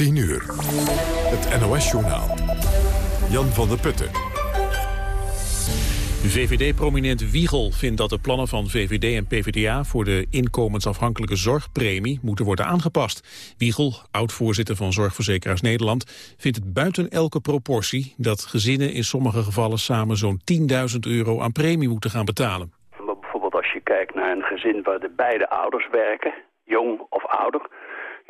10 uur. Het NOS-journaal. Jan van der Putten. VVD-prominent Wiegel vindt dat de plannen van VVD en PvdA... voor de inkomensafhankelijke zorgpremie moeten worden aangepast. Wiegel, oud-voorzitter van Zorgverzekeraars Nederland... vindt het buiten elke proportie dat gezinnen in sommige gevallen... samen zo'n 10.000 euro aan premie moeten gaan betalen. Bijvoorbeeld als je kijkt naar een gezin waar de beide ouders werken... jong of ouder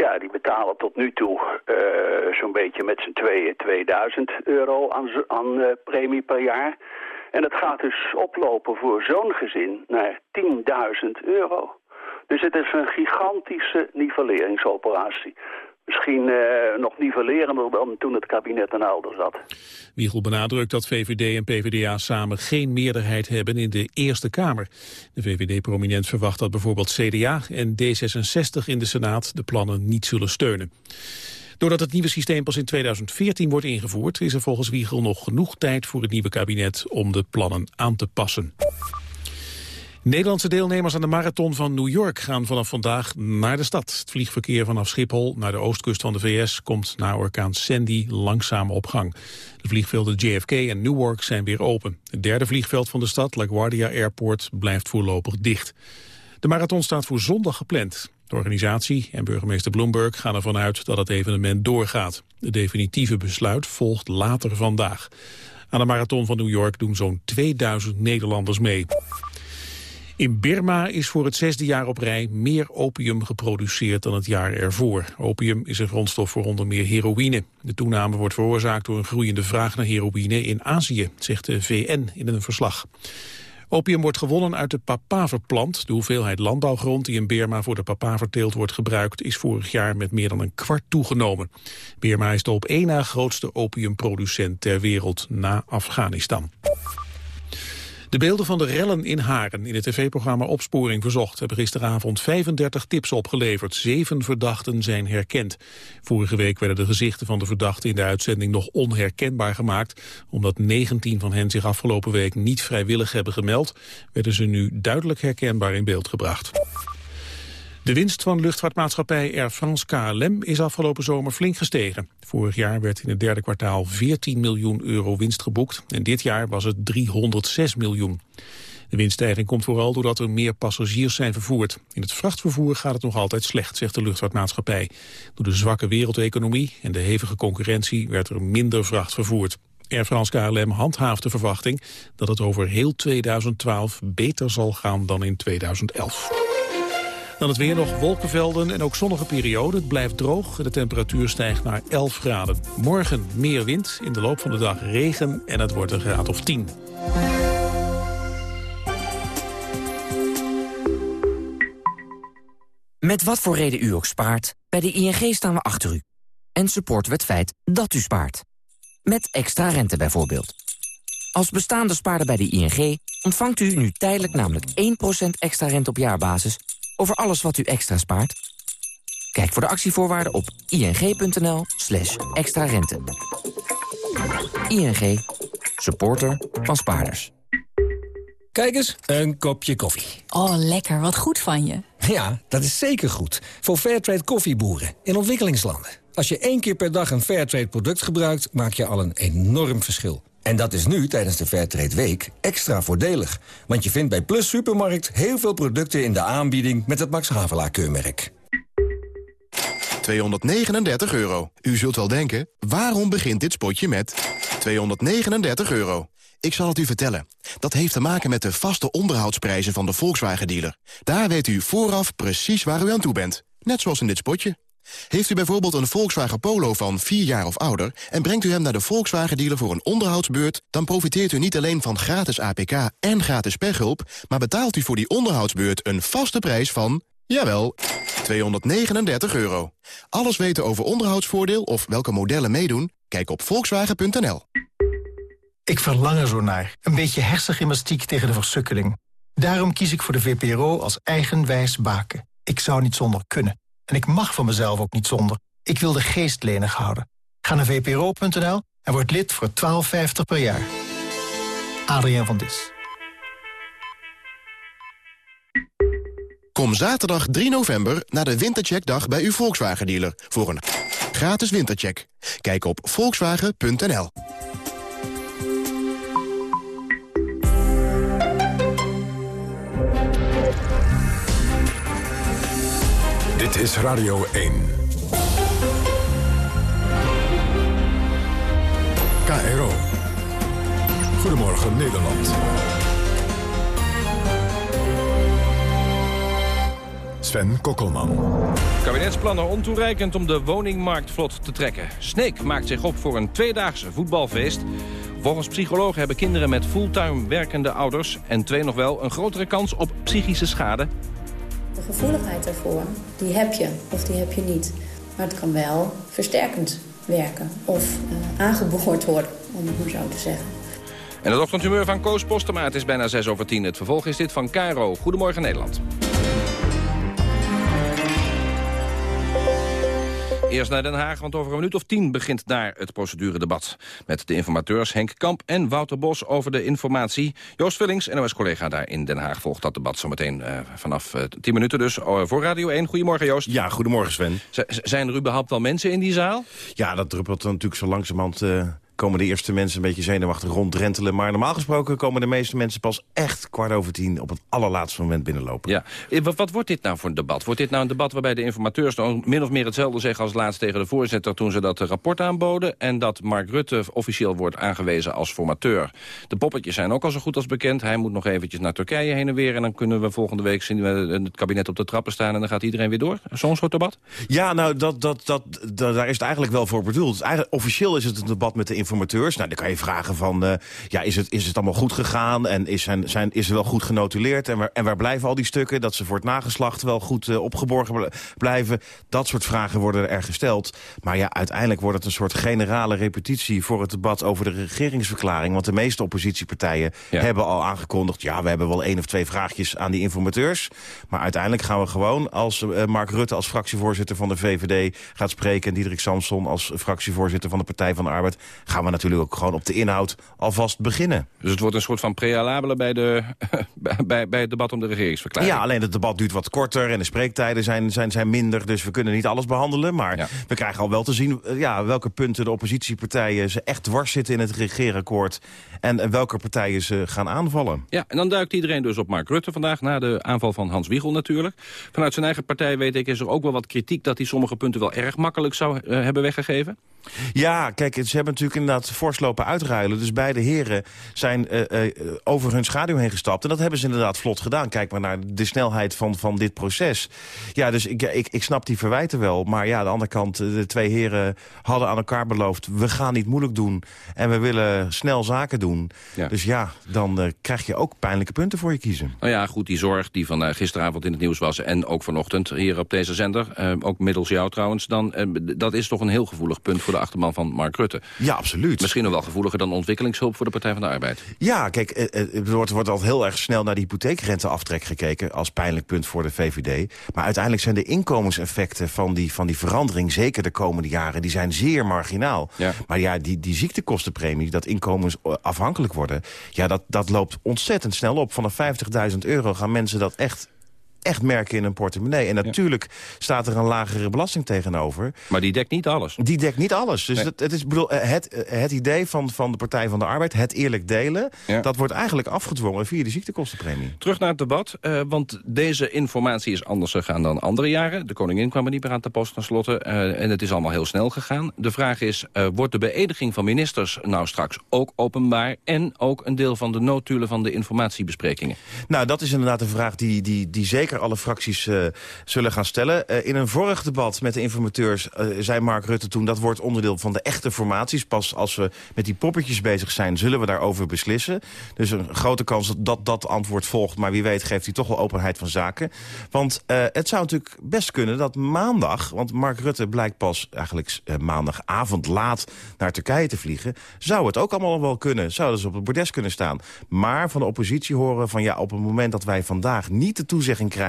ja, die betalen tot nu toe uh, zo'n beetje met z'n tweeën 2000 euro aan, aan uh, premie per jaar. En het gaat dus oplopen voor zo'n gezin naar 10.000 euro. Dus het is een gigantische nivelleringsoperatie. Misschien uh, nog nivellerender dan toen het kabinet een ouder zat. Wiegel benadrukt dat VVD en PvdA samen geen meerderheid hebben in de Eerste Kamer. De VVD-prominent verwacht dat bijvoorbeeld CDA en D66 in de Senaat de plannen niet zullen steunen. Doordat het nieuwe systeem pas in 2014 wordt ingevoerd... is er volgens Wiegel nog genoeg tijd voor het nieuwe kabinet om de plannen aan te passen. Nederlandse deelnemers aan de marathon van New York gaan vanaf vandaag naar de stad. Het vliegverkeer vanaf Schiphol naar de oostkust van de VS komt na orkaan Sandy langzaam op gang. De vliegvelden JFK en Newark zijn weer open. Het derde vliegveld van de stad, LaGuardia Airport, blijft voorlopig dicht. De marathon staat voor zondag gepland. De organisatie en burgemeester Bloomberg gaan ervan uit dat het evenement doorgaat. De definitieve besluit volgt later vandaag. Aan de marathon van New York doen zo'n 2000 Nederlanders mee. In Birma is voor het zesde jaar op rij meer opium geproduceerd dan het jaar ervoor. Opium is een grondstof voor onder meer heroïne. De toename wordt veroorzaakt door een groeiende vraag naar heroïne in Azië, zegt de VN in een verslag. Opium wordt gewonnen uit de papaverplant. De hoeveelheid landbouwgrond die in Birma voor de papaverteelt wordt gebruikt... is vorig jaar met meer dan een kwart toegenomen. Birma is de op één na grootste opiumproducent ter wereld na Afghanistan. De beelden van de rellen in Haren in het tv-programma Opsporing Verzocht hebben gisteravond 35 tips opgeleverd. Zeven verdachten zijn herkend. Vorige week werden de gezichten van de verdachten in de uitzending nog onherkenbaar gemaakt. Omdat 19 van hen zich afgelopen week niet vrijwillig hebben gemeld, werden ze nu duidelijk herkenbaar in beeld gebracht. De winst van luchtvaartmaatschappij Air France KLM is afgelopen zomer flink gestegen. Vorig jaar werd in het derde kwartaal 14 miljoen euro winst geboekt en dit jaar was het 306 miljoen. De winststijging komt vooral doordat er meer passagiers zijn vervoerd. In het vrachtvervoer gaat het nog altijd slecht, zegt de luchtvaartmaatschappij. Door de zwakke wereldeconomie en de hevige concurrentie werd er minder vracht vervoerd. Air France KLM handhaaft de verwachting dat het over heel 2012 beter zal gaan dan in 2011. Dan het weer nog wolkenvelden en ook zonnige perioden. Het blijft droog de temperatuur stijgt naar 11 graden. Morgen meer wind, in de loop van de dag regen en het wordt een graad of 10. Met wat voor reden u ook spaart, bij de ING staan we achter u. En supporten we het feit dat u spaart. Met extra rente bijvoorbeeld. Als bestaande spaarder bij de ING ontvangt u nu tijdelijk namelijk 1% extra rente op jaarbasis over alles wat u extra spaart? Kijk voor de actievoorwaarden op ing.nl slash extra rente. ING, supporter van spaarders. Kijk eens, een kopje koffie. Oh, lekker. Wat goed van je. Ja, dat is zeker goed. Voor Fairtrade koffieboeren in ontwikkelingslanden. Als je één keer per dag een Fairtrade product gebruikt... maak je al een enorm verschil. En dat is nu, tijdens de Fairtrade Week, extra voordelig. Want je vindt bij Plus Supermarkt heel veel producten in de aanbieding... met het Max Havelaar keurmerk. 239 euro. U zult wel denken, waarom begint dit spotje met 239 euro? Ik zal het u vertellen. Dat heeft te maken met de vaste onderhoudsprijzen van de Volkswagen-dealer. Daar weet u vooraf precies waar u aan toe bent. Net zoals in dit spotje. Heeft u bijvoorbeeld een Volkswagen Polo van 4 jaar of ouder... en brengt u hem naar de Volkswagen-dealer voor een onderhoudsbeurt... dan profiteert u niet alleen van gratis APK en gratis pechhulp... maar betaalt u voor die onderhoudsbeurt een vaste prijs van... jawel, 239 euro. Alles weten over onderhoudsvoordeel of welke modellen meedoen? Kijk op volkswagen.nl. Ik verlang er zo naar. Een beetje hersengymnastiek tegen de versukkeling. Daarom kies ik voor de VPRO als eigenwijs baken. Ik zou niet zonder kunnen. En ik mag van mezelf ook niet zonder. Ik wil de geest lenig houden. Ga naar vpro.nl en word lid voor 12,50 per jaar. Adriaan van Dis. Kom zaterdag 3 november naar de Wintercheckdag bij uw Volkswagen-dealer... voor een gratis wintercheck. Kijk op volkswagen.nl. Dit is Radio 1. KRO. Goedemorgen Nederland. Sven Kokkelman. Kabinetsplannen ontoereikend om de woningmarkt vlot te trekken. Sneek maakt zich op voor een tweedaagse voetbalfeest. Volgens psychologen hebben kinderen met fulltime werkende ouders... en twee nog wel een grotere kans op psychische schade. De gevoeligheid daarvoor, die heb je of die heb je niet. Maar het kan wel versterkend werken of uh, aangeboord worden, om het maar zo te zeggen. En het ochtendhumeur van Koos Postema, het is bijna 6 over 10. Het vervolg is dit van Caro. Goedemorgen Nederland. Eerst naar Den Haag, want over een minuut of tien begint daar het proceduredebat. Met de informateurs Henk Kamp en Wouter Bos over de informatie. Joost Vullings, NOS-collega daar in Den Haag, volgt dat debat zometeen uh, vanaf uh, tien minuten dus uh, voor Radio 1. Goedemorgen Joost. Ja, goedemorgen Sven. Z zijn er überhaupt wel mensen in die zaal? Ja, dat druppelt natuurlijk zo langzamerhand komen de eerste mensen een beetje zenuwachtig rondrentelen. Maar normaal gesproken komen de meeste mensen pas echt kwart over tien... op het allerlaatste moment binnenlopen. Ja. Wat, wat wordt dit nou voor een debat? Wordt dit nou een debat waarbij de informateurs nou min of meer hetzelfde zeggen... als laatst tegen de voorzitter toen ze dat rapport aanboden... en dat Mark Rutte officieel wordt aangewezen als formateur? De poppetjes zijn ook al zo goed als bekend. Hij moet nog eventjes naar Turkije heen en weer... en dan kunnen we volgende week zien we het kabinet op de trappen staan... en dan gaat iedereen weer door. Zo'n soort debat? Ja, nou, dat, dat, dat, dat, daar is het eigenlijk wel voor bedoeld. Eigenlijk, officieel is het een debat met de informateurs. Nou, dan kan je vragen van, uh, ja, is het, is het allemaal goed gegaan? En is, zijn, zijn, is er wel goed genotuleerd? En waar, en waar blijven al die stukken? Dat ze voor het nageslacht wel goed uh, opgeborgen blijven? Dat soort vragen worden er gesteld. Maar ja, uiteindelijk wordt het een soort generale repetitie... voor het debat over de regeringsverklaring. Want de meeste oppositiepartijen ja. hebben al aangekondigd... ja, we hebben wel één of twee vraagjes aan die informateurs. Maar uiteindelijk gaan we gewoon, als uh, Mark Rutte als fractievoorzitter van de VVD gaat spreken... en Diederik Samson als fractievoorzitter van de Partij van de Arbeid... gaan we natuurlijk ook gewoon op de inhoud alvast beginnen. Dus het wordt een soort van prealabele bij, de, bij, bij het debat om de regeringsverklaring? Ja, alleen het debat duurt wat korter en de spreektijden zijn, zijn, zijn minder. Dus we kunnen niet alles behandelen. Maar ja. we krijgen al wel te zien ja, welke punten de oppositiepartijen... ze echt dwars zitten in het regeerakkoord. En welke partijen ze gaan aanvallen. Ja, en dan duikt iedereen dus op Mark Rutte vandaag... na de aanval van Hans Wiegel natuurlijk. Vanuit zijn eigen partij weet ik is er ook wel wat kritiek... dat hij sommige punten wel erg makkelijk zou uh, hebben weggegeven. Ja, kijk, ze hebben natuurlijk inderdaad fors lopen uitruilen. Dus beide heren zijn uh, uh, over hun schaduw heen gestapt. En dat hebben ze inderdaad vlot gedaan. Kijk maar naar de snelheid van, van dit proces. Ja, dus ik, ik, ik snap die verwijten wel. Maar ja, aan de andere kant, de twee heren hadden aan elkaar beloofd... we gaan niet moeilijk doen en we willen snel zaken doen. Ja. Dus ja, dan uh, krijg je ook pijnlijke punten voor je kiezen. Nou ja, goed, die zorg die van gisteravond in het nieuws was... en ook vanochtend hier op deze zender, ook middels jou trouwens... dan dat is toch een heel gevoelig punt voor de achterman van Mark Rutte. Ja, absoluut. Misschien nog wel gevoeliger dan ontwikkelingshulp voor de Partij van de Arbeid. Ja, kijk, er wordt, wordt al heel erg snel naar die hypotheekrenteaftrek gekeken... als pijnlijk punt voor de VVD. Maar uiteindelijk zijn de inkomenseffecten van die, van die verandering... zeker de komende jaren, die zijn zeer marginaal. Ja. Maar ja, die, die ziektekostenpremie, dat inkomens afhankelijk worden... ja, dat, dat loopt ontzettend snel op. Vanaf 50.000 euro gaan mensen dat echt echt merken in een portemonnee. En natuurlijk ja. staat er een lagere belasting tegenover. Maar die dekt niet alles. Die dekt niet alles. Dus nee. het, het, is, bedoel, het, het idee van, van de Partij van de Arbeid, het eerlijk delen... Ja. dat wordt eigenlijk afgedwongen via de ziektekostenpremie. Terug naar het debat, uh, want deze informatie is anders gegaan dan andere jaren. De koningin kwam er niet meer aan te post tenslotte. Uh, en het is allemaal heel snel gegaan. De vraag is, uh, wordt de beëdiging van ministers nou straks ook openbaar... en ook een deel van de noodtulen van de informatiebesprekingen? Nou, dat is inderdaad een vraag die, die, die zeker alle fracties uh, zullen gaan stellen. Uh, in een vorig debat met de informateurs uh, zei Mark Rutte toen... dat wordt onderdeel van de echte formaties. Pas als we met die poppetjes bezig zijn, zullen we daarover beslissen. Dus een grote kans dat dat antwoord volgt. Maar wie weet geeft hij toch wel openheid van zaken. Want het zou natuurlijk best kunnen dat maandag... want Mark Rutte blijkt pas eigenlijk maandagavond laat naar Turkije te vliegen... zou het ook allemaal wel kunnen. Zouden ze op het bordes kunnen staan. Maar van de oppositie horen van ja, op het moment dat wij vandaag niet de toezegging krijgen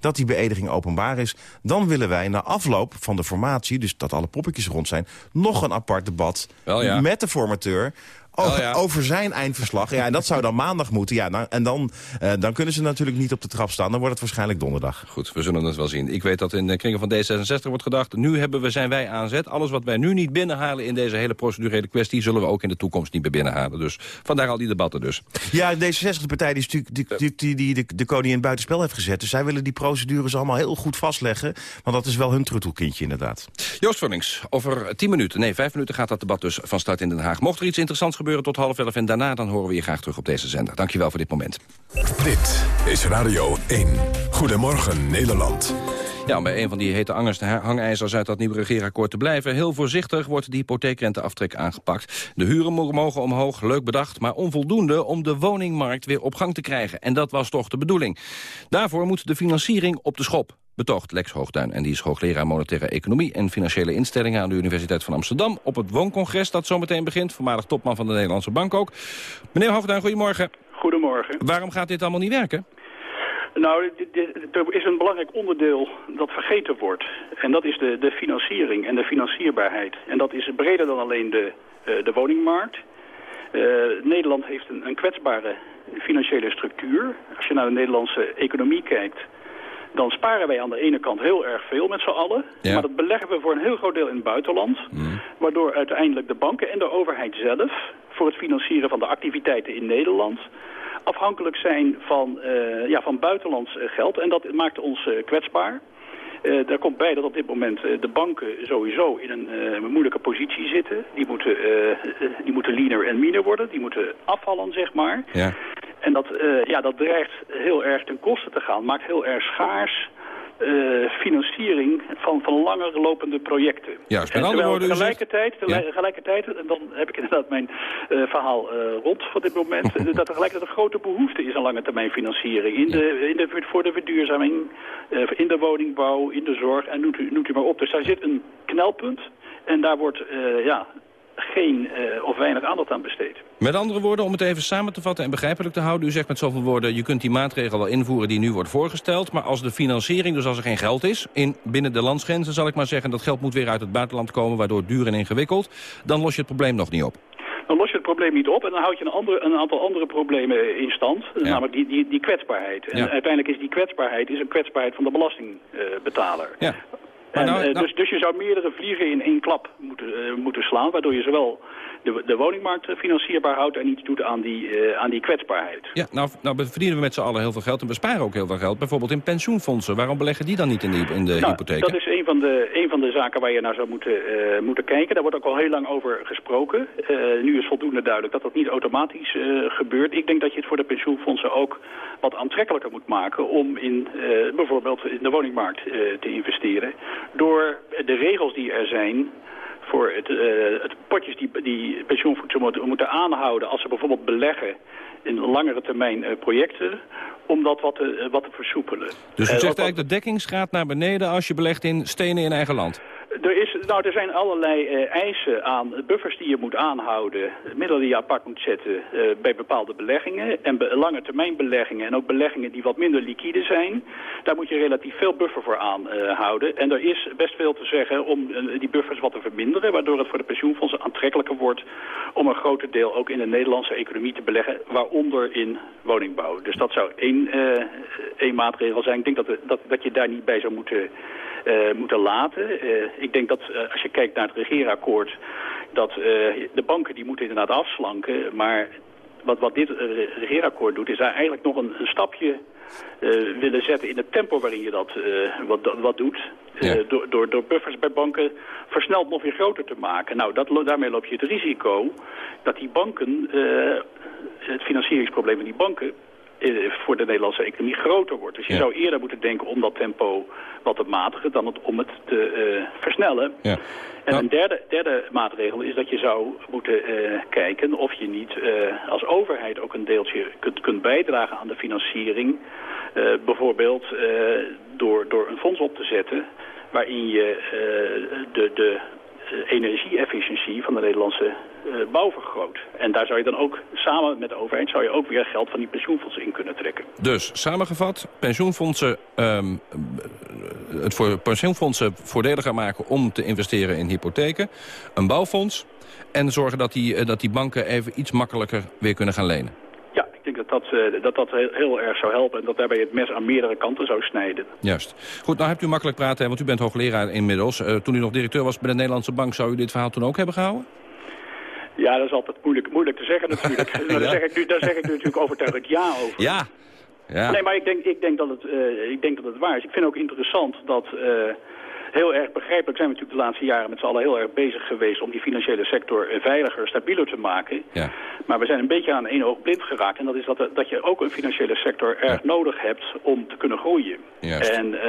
dat die beëdiging openbaar is... dan willen wij na afloop van de formatie, dus dat alle poppetjes rond zijn... nog een apart debat ja. met de formateur over, Oh, ja. over zijn eindverslag. Ja, en dat zou dan maandag moeten. Ja, nou, en dan, eh, dan kunnen ze natuurlijk niet op de trap staan. Dan wordt het waarschijnlijk donderdag. Goed, we zullen het wel zien. Ik weet dat in de kringen van D66 wordt gedacht... nu hebben we, zijn wij aan zet. Alles wat wij nu niet binnenhalen in deze hele procedurele kwestie... zullen we ook in de toekomst niet meer binnenhalen. Dus vandaar al die debatten dus. Ja, deze 60-partij die, is natuurlijk- die, die, die, die de, de koning in het buitenspel heeft gezet. Dus zij willen die procedures allemaal heel goed vastleggen. Want dat is wel hun troetelkindje inderdaad. Joost Vullings, over tien minuten, nee, vijf minuten gaat dat debat dus van start in Den Haag. Mocht er iets interessants gebeuren tot half elf en daarna... dan horen we je graag terug op deze zender. Dankjewel voor dit moment. Dit is Radio 1. Goedemorgen Nederland. Ja, om bij een van die hete angers, hangijzers uit dat nieuwe regeerakkoord te blijven... heel voorzichtig wordt de hypotheekrenteaftrek aangepakt. De huren mo- mogen omhoog, leuk bedacht, maar onvoldoende... om de woningmarkt weer op gang te krijgen. En dat was toch de bedoeling. Daarvoor moet de financiering op de schop. Betoogt Lex Hoogduin. En die is hoogleraar monetaire economie en financiële instellingen... aan de Universiteit van Amsterdam. Op het wooncongres dat zometeen begint. Voormalig topman van de Nederlandse Bank ook. Meneer Hoogduin, goedemorgen. Goedemorgen. Waarom gaat dit allemaal niet werken? Nou, er is een belangrijk onderdeel dat vergeten wordt. En dat is de, de financiering en de financierbaarheid. En dat is breder dan alleen de, eh, de woningmarkt. Eh, Nederland heeft een, een kwetsbare financiële structuur. Als je naar de Nederlandse economie kijkt... dan sparen wij aan de ene kant heel erg veel met z'n allen. Ja. Maar dat beleggen we voor een heel groot deel in het buitenland. Waardoor uiteindelijk de banken en de overheid zelf... voor het financieren van de activiteiten in Nederland afhankelijk zijn van, eh, ja, van buitenlands eh, geld. En dat maakt ons eh, kwetsbaar. Daar komt bij dat op dit moment de banken sowieso in een moeilijke positie zitten. Die moeten, die moeten leaner en meaner worden. Die moeten afvallen, zeg maar. Ja. En dat, eh, ja, dat dreigt heel erg ten koste te gaan. Maakt heel erg schaars eh, financiering van, van langer lopende projecten. Juist, met En andere woorden, zegt- tegelijkertijd, tegelijk- tegelijkertijd, en dan heb ik inderdaad mijn eh, verhaal rond voor dit moment, dat er tegelijkertijd een grote behoefte is aan lange termijn financiering. In de, in de, voor de verduurzaming, in de woningbouw, in de zorg, en noemt u, noemt u maar op. Dus daar zit een knelpunt en daar wordt ja, geen eh, of weinig aandacht aan besteed. Met andere woorden, om het even samen te vatten en begrijpelijk te houden... u zegt met zoveel woorden, je kunt die maatregel wel invoeren die nu wordt voorgesteld... maar als de financiering, dus als er geen geld is, in, binnen de landsgrenzen zal ik maar zeggen... dat geld moet weer uit het buitenland komen, waardoor het duur en ingewikkeld... dan los je het probleem nog niet op. Dan los je het probleem niet op en dan houd je een, andere, een aantal andere problemen in stand. Namelijk die, die, die kwetsbaarheid. En Ja. uiteindelijk is die kwetsbaarheid is een kwetsbaarheid van de belastingbetaler. Ja. En, nou- eh, nou- dus, dus je zou meerdere vliegen in één klap moeten, eh, moeten slaan... waardoor je zowel de, de woningmarkt financierbaar houdt... en iets doet aan die, eh, aan die kwetsbaarheid. Ja, nou, nou verdienen we met z'n allen heel veel geld en besparen ook heel veel geld. Bijvoorbeeld in pensioenfondsen. Waarom beleggen die dan niet in de, in de Nou, hypotheken? dat is een van, de, een van de zaken waar je naar zou moeten, eh, moeten kijken. Daar wordt ook al heel lang over gesproken. Eh, nu is voldoende duidelijk dat dat niet automatisch gebeurt. Ik denk dat je het voor de pensioenfondsen ook wat aantrekkelijker moet maken... om in, bijvoorbeeld in de woningmarkt te investeren. Door de regels die er zijn voor het, eh, het potjes die, die pensioenfondsen moeten, moeten aanhouden... als ze bijvoorbeeld beleggen in langere termijn eh, projecten... om dat wat te, eh, wat te versoepelen. Dus u zegt eigenlijk de dekkingsgraad naar beneden... als je belegt in stenen in eigen land. Er, is, nou, er zijn allerlei eh, eisen aan buffers die je moet aanhouden, middelen die je apart moet zetten eh, bij bepaalde beleggingen en lange termijn beleggingen en ook beleggingen die wat minder liquide zijn. Daar moet je relatief veel buffer voor aanhouden. en er is best veel te zeggen om eh, die buffers wat te verminderen, waardoor het voor de pensioenfondsen aantrekkelijker wordt om een groter deel ook in de Nederlandse economie te beleggen, waaronder in woningbouw. Dus dat zou één, eh, één maatregel zijn. Ik denk dat, dat, dat je daar niet bij zou moeten eh, moeten laten. Eh, ik denk dat eh, als je kijkt naar het regeerakkoord... dat eh, de banken die moeten inderdaad afslanken... maar wat, wat dit eh, regeerakkoord doet... is daar eigenlijk nog een, een stapje eh, willen zetten in het tempo waarin je dat eh, wat, wat doet. Eh, door, door, door buffers bij banken versneld nog weer groter te maken. Nou, dat, daarmee loop je het risico dat die banken... eh, het financieringsprobleem van die banken eh, voor de Nederlandse economie groter wordt. Dus je Ja. zou eerder moeten denken om dat tempo wat te matigen dan het, om het te eh, versnellen. Ja. En een derde, derde maatregel is dat je zou moeten eh, kijken of je niet eh, als overheid ook een deeltje kunt, kunt bijdragen aan de financiering. Eh, bijvoorbeeld eh, door, door een fonds op te zetten waarin je eh, de, de eh, energie-efficiëntie van de Nederlandse eh, bouw vergroot. En daar zou je dan ook samen met de overheid zou je ook weer geld van die pensioenfondsen in kunnen trekken. Dus, samengevat, pensioenfondsen ehm, het voor pensioenfondsen voordeliger maken om te investeren in hypotheken. Een bouwfonds. En zorgen dat die, dat die banken even iets makkelijker weer kunnen gaan lenen. Ja, ik denk dat dat, dat, dat heel, heel, erg zou helpen. En dat daarbij het mes aan meerdere kanten zou snijden. Juist. Goed, nou hebt u makkelijk praten, want u bent hoogleraar inmiddels. toen u nog directeur was bij de Nederlandse Bank, zou u dit verhaal toen ook hebben gehouden? Ja, dat is altijd moeilijk, moeilijk te zeggen natuurlijk. ja. daar, zeg ik nu, daar zeg ik nu natuurlijk overtuigend ja over. Ja. ja. Nee, maar ik denk, ik, denk dat het, uh, ik denk dat het waar is. Ik vind ook interessant dat... Uh, heel erg begrijpelijk zijn we natuurlijk de laatste jaren met z'n allen heel erg bezig geweest om die financiële sector veiliger, stabieler te maken. Ja. Maar we zijn een beetje aan één oog blind geraakt. En dat is dat, dat je ook een financiële sector erg ja. nodig hebt om te kunnen groeien. Juist. En uh,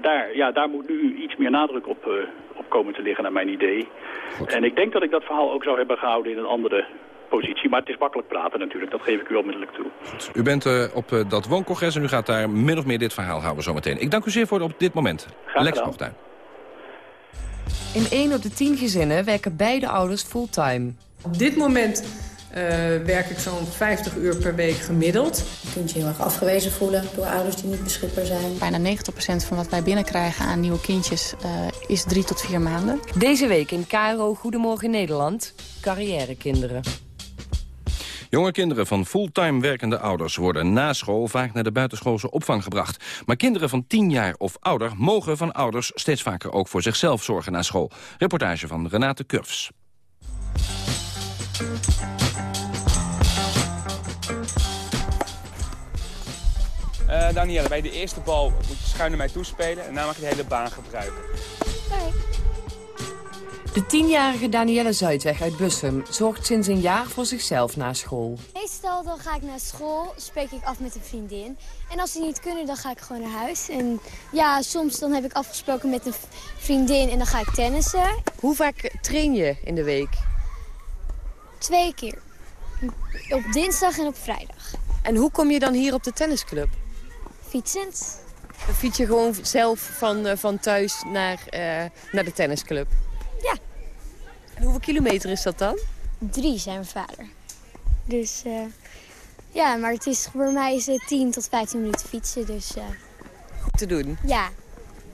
daar, ja, daar moet nu iets meer nadruk op, uh, op komen te liggen naar mijn idee. Goed. En ik denk dat ik dat verhaal ook zou hebben gehouden in een andere positie. Maar het is makkelijk praten natuurlijk, dat geef ik u onmiddellijk toe. Goed. U bent uh, op uh, dat wooncongres en u gaat daar min of meer dit verhaal houden zometeen. Ik dank u zeer voor op dit moment. Lex. In 1 op de 10 gezinnen werken beide ouders fulltime. Op dit moment uh, werk ik zo'n 50 uur per week gemiddeld. Je kunt je heel erg afgewezen voelen door ouders die niet beschikbaar zijn. Bijna 90% van wat wij binnenkrijgen aan nieuwe kindjes uh, is drie tot vier maanden. Deze week in KRO Goedemorgen Nederland, carrièrekinderen. Jonge kinderen van fulltime werkende ouders worden na school vaak naar de buitenschoolse opvang gebracht. Maar kinderen van 10 jaar of ouder mogen van ouders steeds vaker ook voor zichzelf zorgen na school. Reportage van Renate Kurfs. Uh, Danielle, bij de eerste bal moet je schuin naar mij toespelen en daarna mag je de hele baan gebruiken. De tienjarige Danielle Zuidweg uit Bussum zorgt sinds een jaar voor zichzelf na school. Meestal dan ga ik naar school, spreek ik af met een vriendin. En als die niet kunnen, dan ga ik gewoon naar huis. En ja, soms dan heb ik afgesproken met een vriendin en dan ga ik tennissen. Hoe vaak train je in de week? Twee keer. Op dinsdag en op vrijdag. En hoe kom je dan hier op de tennisclub? Fietsend. Dan fiets je gewoon zelf van, uh, van thuis naar, uh, naar de tennisclub? En hoeveel kilometer is dat dan? Drie, zijn mijn vader. Dus uh, ja, maar het is, voor mij is het 10 tot 15 minuten fietsen. Dus, Goed te doen. Ja.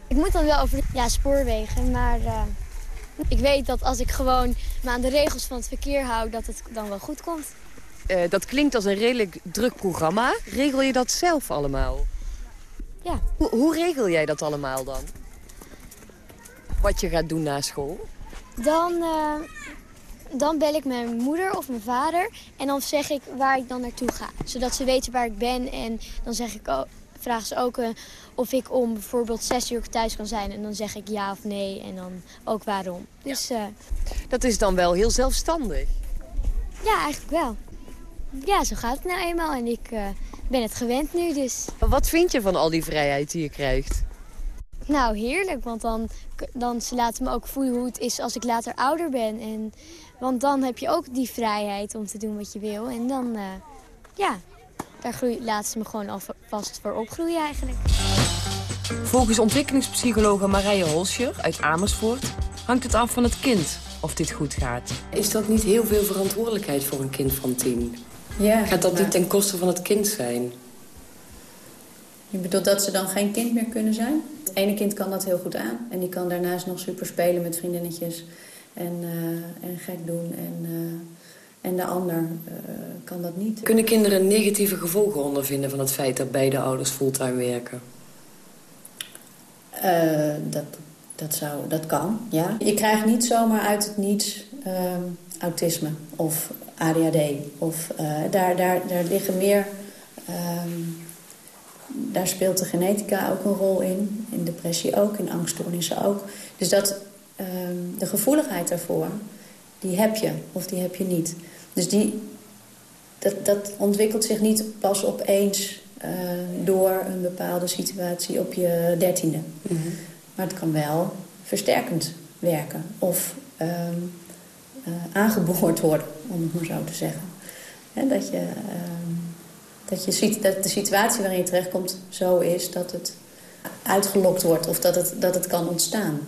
Ik moet dan wel over ja, spoorwegen, maar ik weet dat als ik gewoon me aan de regels van het verkeer hou, dat het dan wel goed komt. Uh, dat klinkt als een redelijk druk programma. Regel je dat zelf allemaal? Ja. Hoe, hoe regel jij dat allemaal dan? Wat je gaat doen na school? Dan, uh, dan bel ik mijn moeder of mijn vader en dan zeg ik waar ik dan naartoe ga. Zodat ze weten waar ik ben en dan zeg ik vragen ze ook uh, of ik om bijvoorbeeld zes uur thuis kan zijn. En dan zeg ik ja of nee en dan ook waarom. Dus, ja. Dat is dan wel heel zelfstandig? Ja, eigenlijk wel. Ja, zo gaat het nou eenmaal. En ik ben het gewend nu, dus... Wat vind je van al die vrijheid die je krijgt? Nou, heerlijk. Want dan, dan ze laten me ook voelen hoe het is als ik later ouder ben. En, want dan heb je ook die vrijheid om te doen wat je wil. En dan, uh, ja, daar groei, laat ze me gewoon alvast voor opgroeien eigenlijk. Volgens ontwikkelingspsychologe Marije Holscher uit Amersfoort... hangt het af van het kind of dit goed gaat. Is dat niet heel veel verantwoordelijkheid voor een kind van tien? Ja, Gaat dat niet ten koste van het kind zijn? Je bedoelt dat ze dan geen kind meer kunnen zijn? Het ene kind kan dat heel goed aan. En die kan daarnaast nog super spelen met vriendinnetjes. En, uh, en gek doen. En, uh, en de ander uh, kan dat niet. Kunnen kinderen negatieve gevolgen ondervinden van het feit dat beide ouders fulltime werken? dat, dat, zou, dat kan, ja. Je krijgt niet zomaar uit het niets autisme of ADHD. Of, daar, daar, daar liggen meer... Um, daar speelt de genetica ook een rol in. In depressie ook, in angststoornissen ook. Dus dat, um, de gevoeligheid daarvoor, die heb je of die heb je niet. Dus die, dat, dat ontwikkelt zich niet pas opeens uh, door een bepaalde situatie op je dertiende. Mm -hmm. Maar het kan wel versterkend werken. Of um, uh, aangeboord worden, om het maar zo te zeggen. He, dat je... Dat, je ziet, dat de situatie waarin je terechtkomt zo is dat het uitgelokt wordt of dat het, dat het kan ontstaan.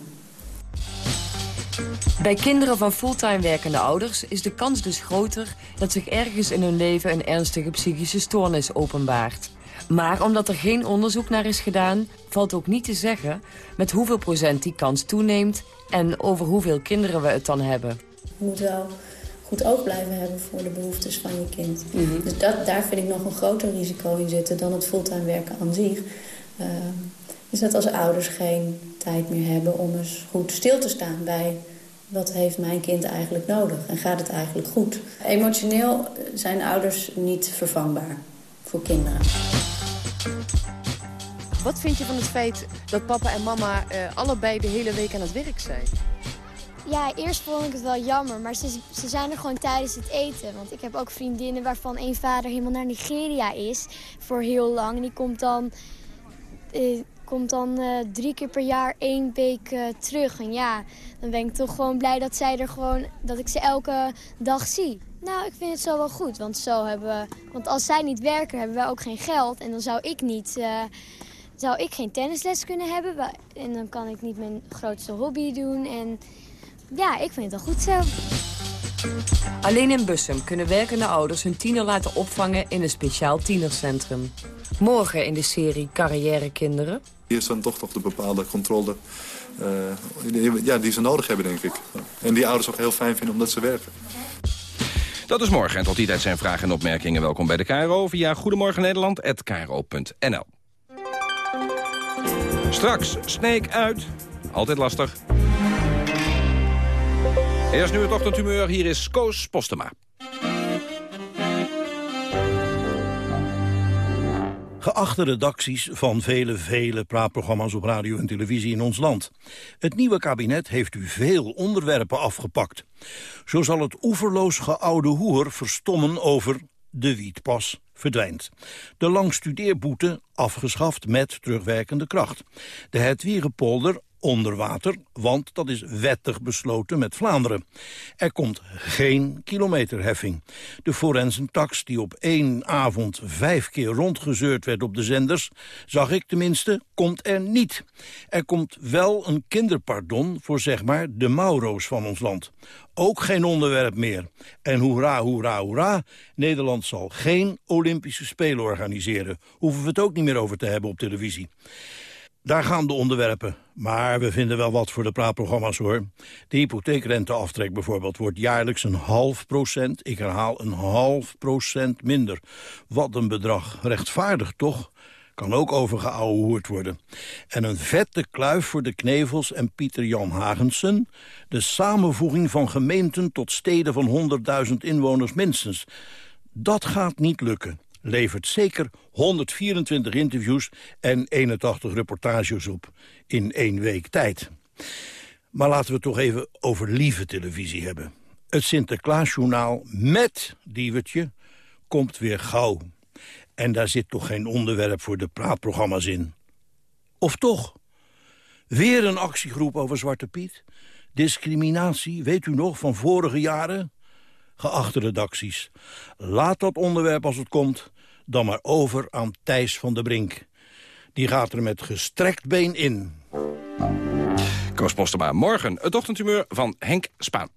Bij kinderen van fulltime werkende ouders is de kans dus groter dat zich ergens in hun leven een ernstige psychische stoornis openbaart. Maar omdat er geen onderzoek naar is gedaan... valt ook niet te zeggen met hoeveel procent die kans toeneemt... en over hoeveel kinderen we het dan hebben. Je moet wel goed oog blijven hebben voor de behoeftes van je kind. Dus dat, daar vind ik nog een groter risico in zitten dan het fulltime werken aan zich. Uh, is dat als ouders geen tijd meer hebben om eens goed stil te staan bij wat heeft mijn kind eigenlijk nodig en gaat het eigenlijk goed. Emotioneel zijn ouders niet vervangbaar voor kinderen. Wat vind je van het feit dat papa en mama uh, allebei de hele week aan het werk zijn? Ja, eerst vond ik het wel jammer, maar ze, ze zijn er gewoon tijdens het eten. Want ik heb ook vriendinnen waarvan een vader helemaal naar Nigeria is voor heel lang. Die komt dan, uh, komt dan uh, drie keer per jaar één week uh, terug. En ja, dan ben ik toch gewoon blij dat zij er gewoon, dat ik ze elke dag zie. Nou, ik vind het zo wel goed, want zo hebben want als zij niet werken, hebben wij ook geen geld. En dan zou ik niet, zou ik geen tennisles kunnen hebben. En dan kan ik niet mijn grootste hobby doen en ja, ik vind het wel goed zo. Alleen in Bussum kunnen werkende ouders hun tiener laten opvangen in een speciaal tienercentrum. Morgen in de serie Carrière Kinderen. Hier is dan toch nog de bepaalde controle uh, ja, die ze nodig hebben, denk ik. En die ouders ook heel fijn vinden omdat ze werken. Dat is morgen. En tot die tijd zijn vragen en opmerkingen. Welkom bij de KRO via Goedemorgen Nederland@kro.nl. Straks Sneek uit. Altijd lastig. Eerst nu het ochtendhumeur, hier is Koos Postema. Geachte redacties van vele, vele praatprogramma's op radio en televisie in ons land. Het nieuwe kabinet heeft u veel onderwerpen afgepakt. Zo zal het oeverloos geoude hoer verstommen over de wietpas verdwijnt. De langstudeerboete afgeschaft met terugwerkende kracht. De Hetwierenpolder onder water, want dat is wettig besloten met Vlaanderen. Er komt geen kilometerheffing. De forensentax die op één avond vijf keer rondgezeurd werd op de zenders... zag ik tenminste, komt er niet. Er komt wel een kinderpardon voor zeg maar de Mauro's van ons land. Ook geen onderwerp meer. En hoera, hoera, hoera, Nederland zal geen Olympische Spelen organiseren. Hoeven we het ook niet meer over te hebben op televisie. Daar gaan de onderwerpen. Maar we vinden wel wat voor de praatprogramma's hoor. De hypotheekrenteaftrek bijvoorbeeld wordt jaarlijks een half procent. Ik herhaal een half procent minder. Wat een bedrag. Rechtvaardig toch? Kan ook overgeouwehoerd worden. En een vette kluif voor de Knevels en Pieter Jan Hagensen. De samenvoeging van gemeenten tot steden van 100.000 inwoners minstens. Dat gaat niet lukken levert zeker 124 interviews en 81 reportages op in één week tijd. Maar laten we het toch even over lieve televisie hebben. Het Sinterklaasjournaal met Dievertje komt weer gauw. En daar zit toch geen onderwerp voor de praatprogramma's in. Of toch? Weer een actiegroep over Zwarte Piet? Discriminatie, weet u nog, van vorige jaren? Geachte redacties, laat dat onderwerp als het komt dan maar over aan Thijs van der Brink. Die gaat er met gestrekt been in. Koos Postema, morgen het ochtendhumeur van Henk Spaan.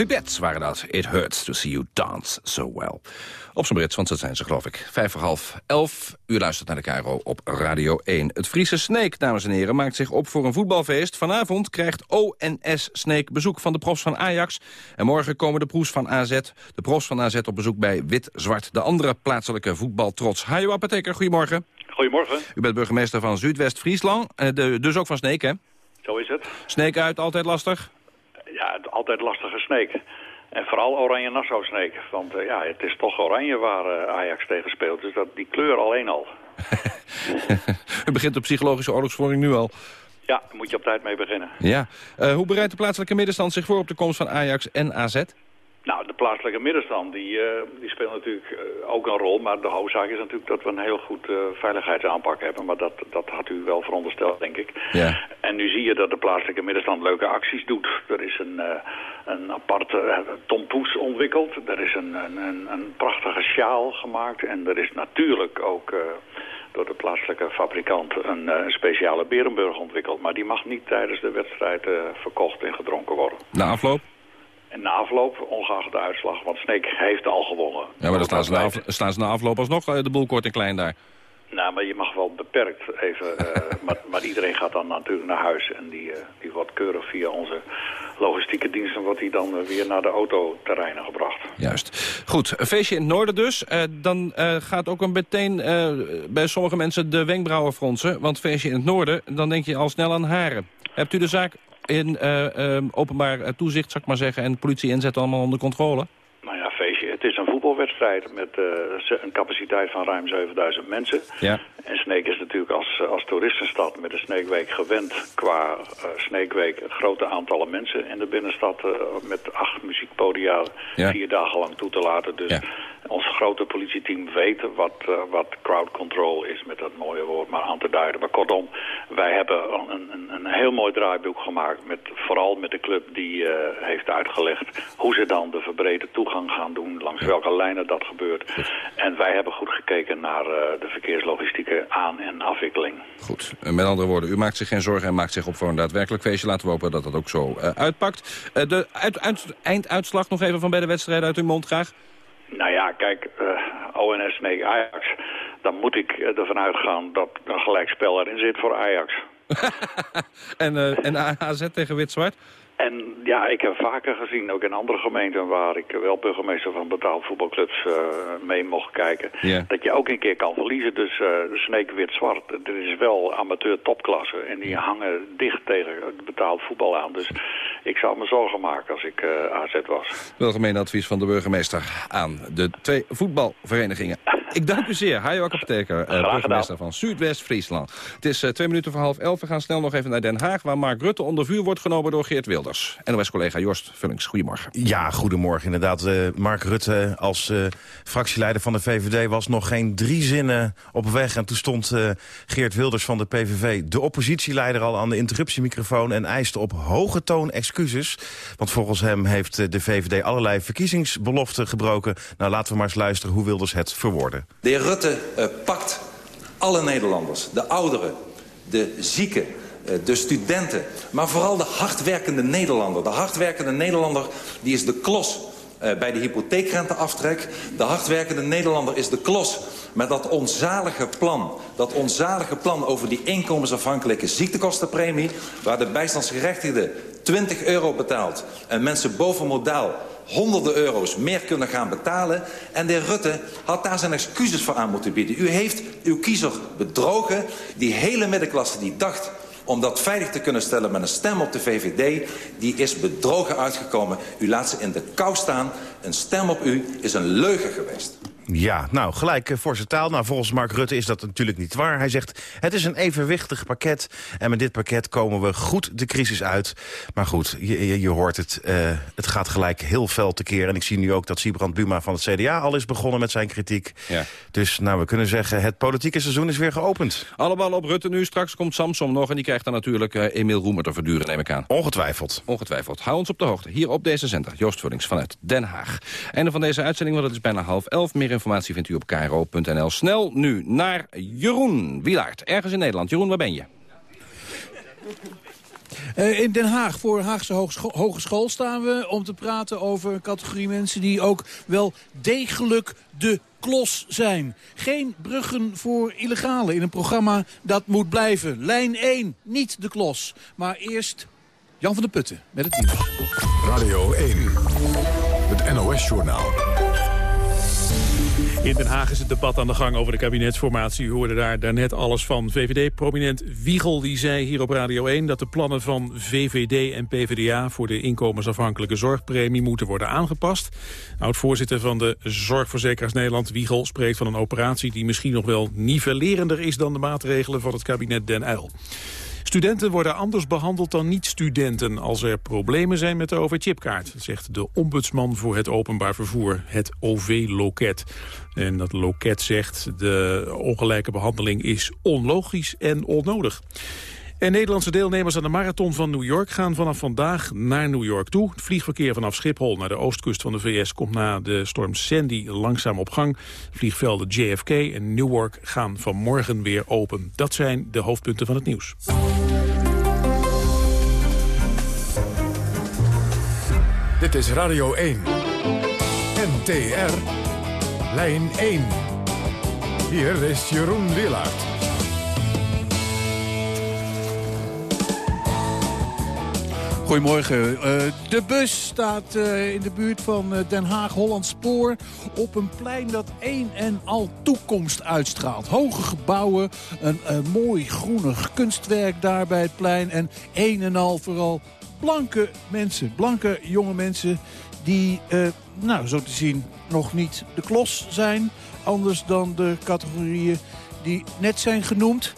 Pipettes waren dat. It hurts to see you dance so well. Op zijn Brits, want dat zijn ze geloof ik. Vijf voor half elf. U luistert naar de Cairo op Radio 1. Het Friese Sneek, dames en heren, maakt zich op voor een voetbalfeest. Vanavond krijgt ONS Sneek bezoek van de profs van Ajax. En morgen komen de proes van AZ, de profs van AZ op bezoek bij Wit-Zwart. De andere plaatselijke voetbaltrots. Hajo Apotheker, goedemorgen. Goedemorgen. U bent burgemeester van Zuidwest-Friesland, eh, dus ook van Sneek, hè? Zo is het. Sneek uit, altijd lastig? Ja, altijd lastige sneek. En vooral Oranje Nassau Sneek. Want uh, ja, het is toch Oranje waar uh, Ajax tegen speelt. Dus dat, die kleur alleen al. U begint de psychologische oorlogsvoering nu al. Ja, daar moet je op tijd mee beginnen. Ja. Uh, hoe bereidt de plaatselijke middenstand zich voor op de komst van Ajax en AZ? Nou, de plaatselijke middenstand die, uh, die speelt natuurlijk uh, ook een rol. Maar de hoofdzaak is natuurlijk dat we een heel goed uh, veiligheidsaanpak hebben. Maar dat, dat had u wel verondersteld, denk ik. Ja. En nu zie je dat de plaatselijke middenstand leuke acties doet. Er is een, een aparte tompoes ontwikkeld. Er is een, een, een, prachtige sjaal gemaakt. En er is natuurlijk ook door de plaatselijke fabrikant een, een, speciale Berenburg ontwikkeld. Maar die mag niet tijdens de wedstrijd verkocht en gedronken worden. Na afloop? En na afloop, ongeacht de uitslag, want Sneek heeft al gewonnen. Ja, maar dan staan ze, na, staan ze na afloop alsnog de boel kort en klein daar. Nou, maar je mag wel beperkt even. Uh, maar, maar, iedereen gaat dan natuurlijk naar huis. En die, uh, die wordt keurig via onze logistieke diensten... wordt die dan uh, weer naar de autoterreinen gebracht. Juist. Goed, een feestje in het noorden dus. dan gaat ook een meteen bij sommige mensen de wenkbrauwen fronsen. Want feestje in het noorden, dan denk je al snel aan haren. Hebt u de zaak in openbaar toezicht, zou ik maar zeggen... en politie inzet allemaal onder controle? Nou ja, feestje. Het is een voetbalwedstrijd met een capaciteit van ruim 7000 mensen. Ja. En Sneek is natuurlijk als, als toeristenstad met de Sneekweek gewend qua Sneekweek grote aantallen mensen in de binnenstad met acht muziekpodia ja. vier dagen lang toe te laten. Dus ja. Ons grote politieteam weet wat, uh, wat crowd control is met dat mooie woord maar aan te duiden. Maar kortom, wij hebben een, een, een heel mooi draaiboek gemaakt met vooral met de club die heeft uitgelegd hoe ze dan de verbrede toegang gaan doen, langs welke lijnen dat gebeurt. En wij hebben goed gekeken naar de verkeerslogistieke aan- en afwikkeling. Goed. Met andere woorden, u maakt zich geen zorgen en maakt zich op voor een daadwerkelijk feestje. Laten we hopen dat dat ook zo uitpakt. De uit, uit, einduitslag nog even van beide wedstrijden uit uw mond graag. Nou ja, kijk, uh, ONS nee Ajax. Dan moet ik ervan uitgaan dat een gelijkspel erin zit voor Ajax. en, en AZ tegen Wit-Zwart? En ja, ik heb vaker gezien, ook in andere gemeenten waar ik wel burgemeester van betaald voetbalclubs uh, mee mocht kijken, yeah. dat je ook een keer kan verliezen. Dus uh, de Sneek wit zwart, er is wel amateur topklasse en die hangen dicht tegen het betaald voetbal aan. Dus ik zou me zorgen maken als ik uh, AZ was. Welgemeen advies van de burgemeester aan de twee voetbalverenigingen. Ik dank u zeer, Hajo Apotheker, burgemeester van Zuidwest-Friesland. Het is twee minuten voor half elf. We gaan snel nog even naar Den Haag, waar Mark Rutte onder vuur wordt genomen door Geert Wilders. NOS-collega Jorst Vullings, goedemorgen. Ja, goedemorgen inderdaad. Uh, Mark Rutte als uh, fractieleider van de VVD was nog geen drie zinnen op weg. En toen stond uh, Geert Wilders van de PVV, de oppositieleider, al aan de interruptiemicrofoon... en eiste op hoge toon excuses. Want volgens hem heeft de VVD allerlei verkiezingsbeloften gebroken. Nou, laten we maar eens luisteren hoe Wilders het verwoorden. De heer Rutte pakt alle Nederlanders, de ouderen, de zieken de studenten, maar vooral de hardwerkende Nederlander. De hardwerkende Nederlander die is de klos uh, bij de hypotheekrenteaftrek. De hardwerkende Nederlander is de klos met dat onzalige plan. Dat onzalige plan over die inkomensafhankelijke ziektekostenpremie... waar de bijstandsgerechtigde 20 euro betaalt... en mensen boven modaal honderden euro's meer kunnen gaan betalen. En de heer Rutte had daar zijn excuses voor aan moeten bieden. U heeft uw kiezer bedrogen. Die hele middenklasse die dacht om dat veilig te kunnen stellen met een stem op de VVD... die is bedrogen uitgekomen. U laat ze in de kou staan. Een stem op u is een leugen geweest. Ja, nou, gelijk uh, voor zijn taal. Nou, volgens Mark Rutte is dat natuurlijk niet waar. Hij zegt, het is een evenwichtig pakket. En met dit pakket komen we goed de crisis uit. Maar goed, je, je, je hoort het. Uh, het gaat gelijk heel fel tekeer. En ik zie nu ook dat Sibrand Buma van het CDA al is begonnen met zijn kritiek. Ja. Dus nou, we kunnen zeggen, het politieke seizoen is weer geopend. Allemaal op Rutte nu. Straks komt Samsom nog. En die krijgt dan natuurlijk uh, Emiel Roemer te verduren, neem ik aan. Ongetwijfeld. Ongetwijfeld. Hou ons op de hoogte. Hier op deze zender. Joost Vullings vanuit Den Haag. Einde van deze uitzending, want het is bijna half elf. Meer informatie vindt u op kro.nl. Snel nu naar Jeroen Wielaert, ergens in Nederland. Jeroen, waar ben je? Uh, in Den Haag, voor Haagse Hogeschool, Hogeschool staan we om te praten over een categorie mensen die ook wel degelijk de klos zijn. Geen bruggen voor illegale in een programma dat moet blijven. Lijn 1, niet de klos. Maar eerst Jan van der Putten met het nieuws. Radio 1, het NOS-journaal. In Den Haag is het debat aan de gang over de kabinetsformatie. U hoorde daar daarnet alles van. VVD-prominent Wiegel die zei hier op Radio 1... dat de plannen van VVD en PvdA voor de inkomensafhankelijke zorgpremie moeten worden aangepast. Oud-voorzitter van de Zorgverzekeraars Nederland, Wiegel, spreekt van een operatie... die misschien nog wel nivellerender is dan de maatregelen van het kabinet Den Uyl. Studenten worden anders behandeld dan niet-studenten als er problemen zijn met de OV-chipkaart, zegt de ombudsman voor het openbaar vervoer, het OV-loket. En dat loket zegt de ongelijke behandeling is onlogisch en onnodig. En Nederlandse deelnemers aan de Marathon van New York gaan vanaf vandaag naar New York toe. Het vliegverkeer vanaf Schiphol naar de oostkust van de VS komt na de storm Sandy langzaam op gang. Vliegvelden JFK en Newark gaan vanmorgen weer open. Dat zijn de hoofdpunten van het nieuws. Dit is Radio 1. NTR. Lijn 1. Hier is Jeroen Willaert. Goedemorgen. Uh, de bus staat uh, in de buurt van uh, Den Haag-Holland Spoor... op een plein dat een en al toekomst uitstraalt. Hoge gebouwen, een, een mooi groenig kunstwerk daar bij het plein... en een en al vooral blanke mensen, blanke jonge mensen... die, nou, zo te zien, nog niet de klos zijn. Anders dan de categorieën die net zijn genoemd...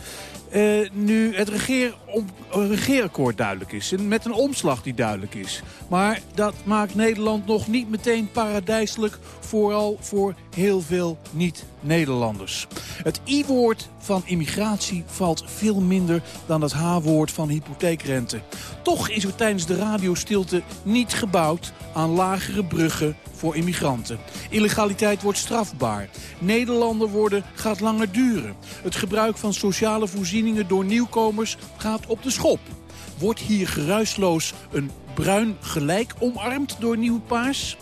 Uh, nu het regeer, om, regeerakkoord duidelijk is. Met een omslag die duidelijk is. Maar dat maakt Nederland nog niet meteen paradijselijk. Vooral voor heel veel niet-Nederlanders. Het I-woord van immigratie valt veel minder dan het H-woord van hypotheekrente. Toch is er tijdens de radiostilte niet gebouwd aan lagere bruggen voor immigranten. Illegaliteit wordt strafbaar. Nederlander worden gaat langer duren. Het gebruik van sociale voorzieningen door nieuwkomers gaat op de schop. Wordt hier geruisloos een bruin gelijk omarmd door nieuw paars?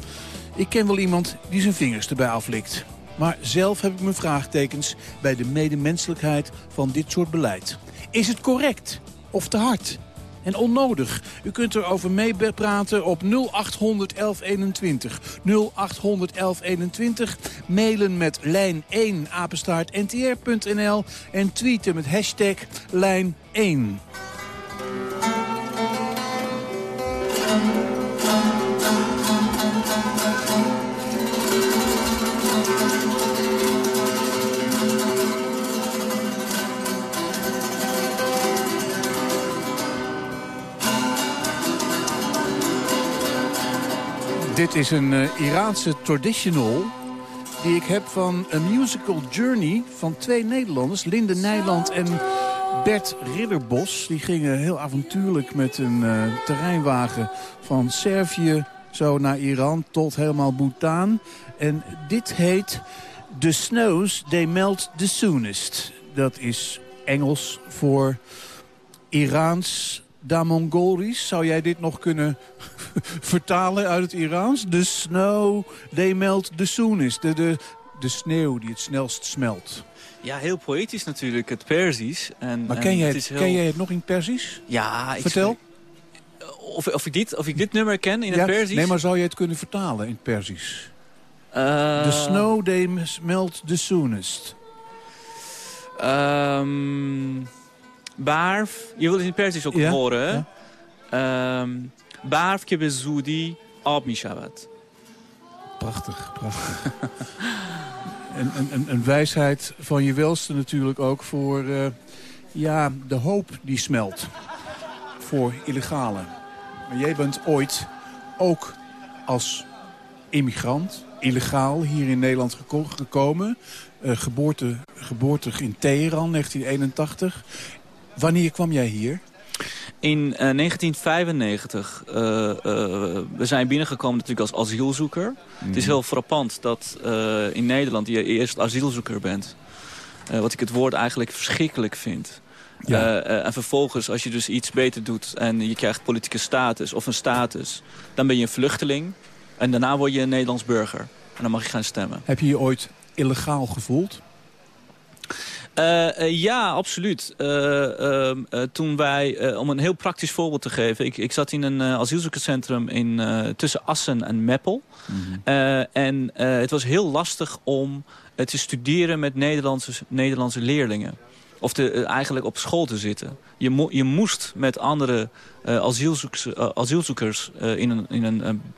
Ik ken wel iemand die zijn vingers erbij aflikt. Maar zelf heb ik mijn vraagtekens bij de medemenselijkheid van dit soort beleid. Is het correct of te hard? en onnodig. U kunt erover meepraten op 0800 1121. 0800 1121. Mailen met lijn 1 apenstaartntr.nl en tweeten met hashtag lijn 1. Dit is een uh, Iraanse traditional die ik heb van een musical journey van twee Nederlanders. Linde Nijland en Bert Ridderbos. Die gingen heel avontuurlijk met een uh, terreinwagen van Servië zo naar Iran tot helemaal Bhutan. En dit heet The Snows They Melt The Soonest. Dat is Engels voor Iraans da Mongolis. Zou jij dit nog kunnen vertalen uit het Iraans? The snow, they melt the soonest. De, de, de sneeuw die het snelst smelt. Ja, heel poëtisch natuurlijk, het Perzisch. En, maar ken, jij het, het heel... ken jij het nog in Perzisch? Ja, ik Vertel. Of, of, ik dit, of ik dit nummer ken in het Perzisch? Nee, maar zou je het kunnen vertalen in het Perzisch? Uh... Eh, the snow they melt the soonest. Ehm, um, barf, je wil het in Perzisch ook horen. Ja. Ehm, um, barf zudi ab mi Prachtig, prachtig. en, een wijsheid van je welste natuurlijk ook voor uh, ja, de hoop die smelt. Voor illegale. Maar jij bent ooit ook als immigrant, illegaal, hier in Nederland gekomen. Uh, geboortig in Teheran, 1981. Wanneer kwam jij hier? In uh, 1995. Uh, uh, we zijn binnengekomen natuurlijk als asielzoeker. Het is mhm. heel frappant dat eh, in Nederland je eerst asielzoeker bent. Eh, wat ik het woord eigenlijk verschrikkelijk vind. Ja. En vervolgens, als je dus iets beter doet en je krijgt politieke status of een status... dan ben je een vluchteling en daarna word je een Nederlands burger. En dan mag je gaan stemmen. Heb je je ooit illegaal gevoeld? Uh, uh, ja, absoluut. Uh, toen wij, om een heel praktisch voorbeeld te geven... ik, ik zat in een asielzoekerscentrum in, tussen Assen en Meppel. Mm -hmm. en het was heel lastig om te studeren met Nederlandse, Nederlandse leerlingen of te, uh, eigenlijk op school te zitten. Je, je moest met andere uh, asielzoekers, uh, asielzoekers in een, in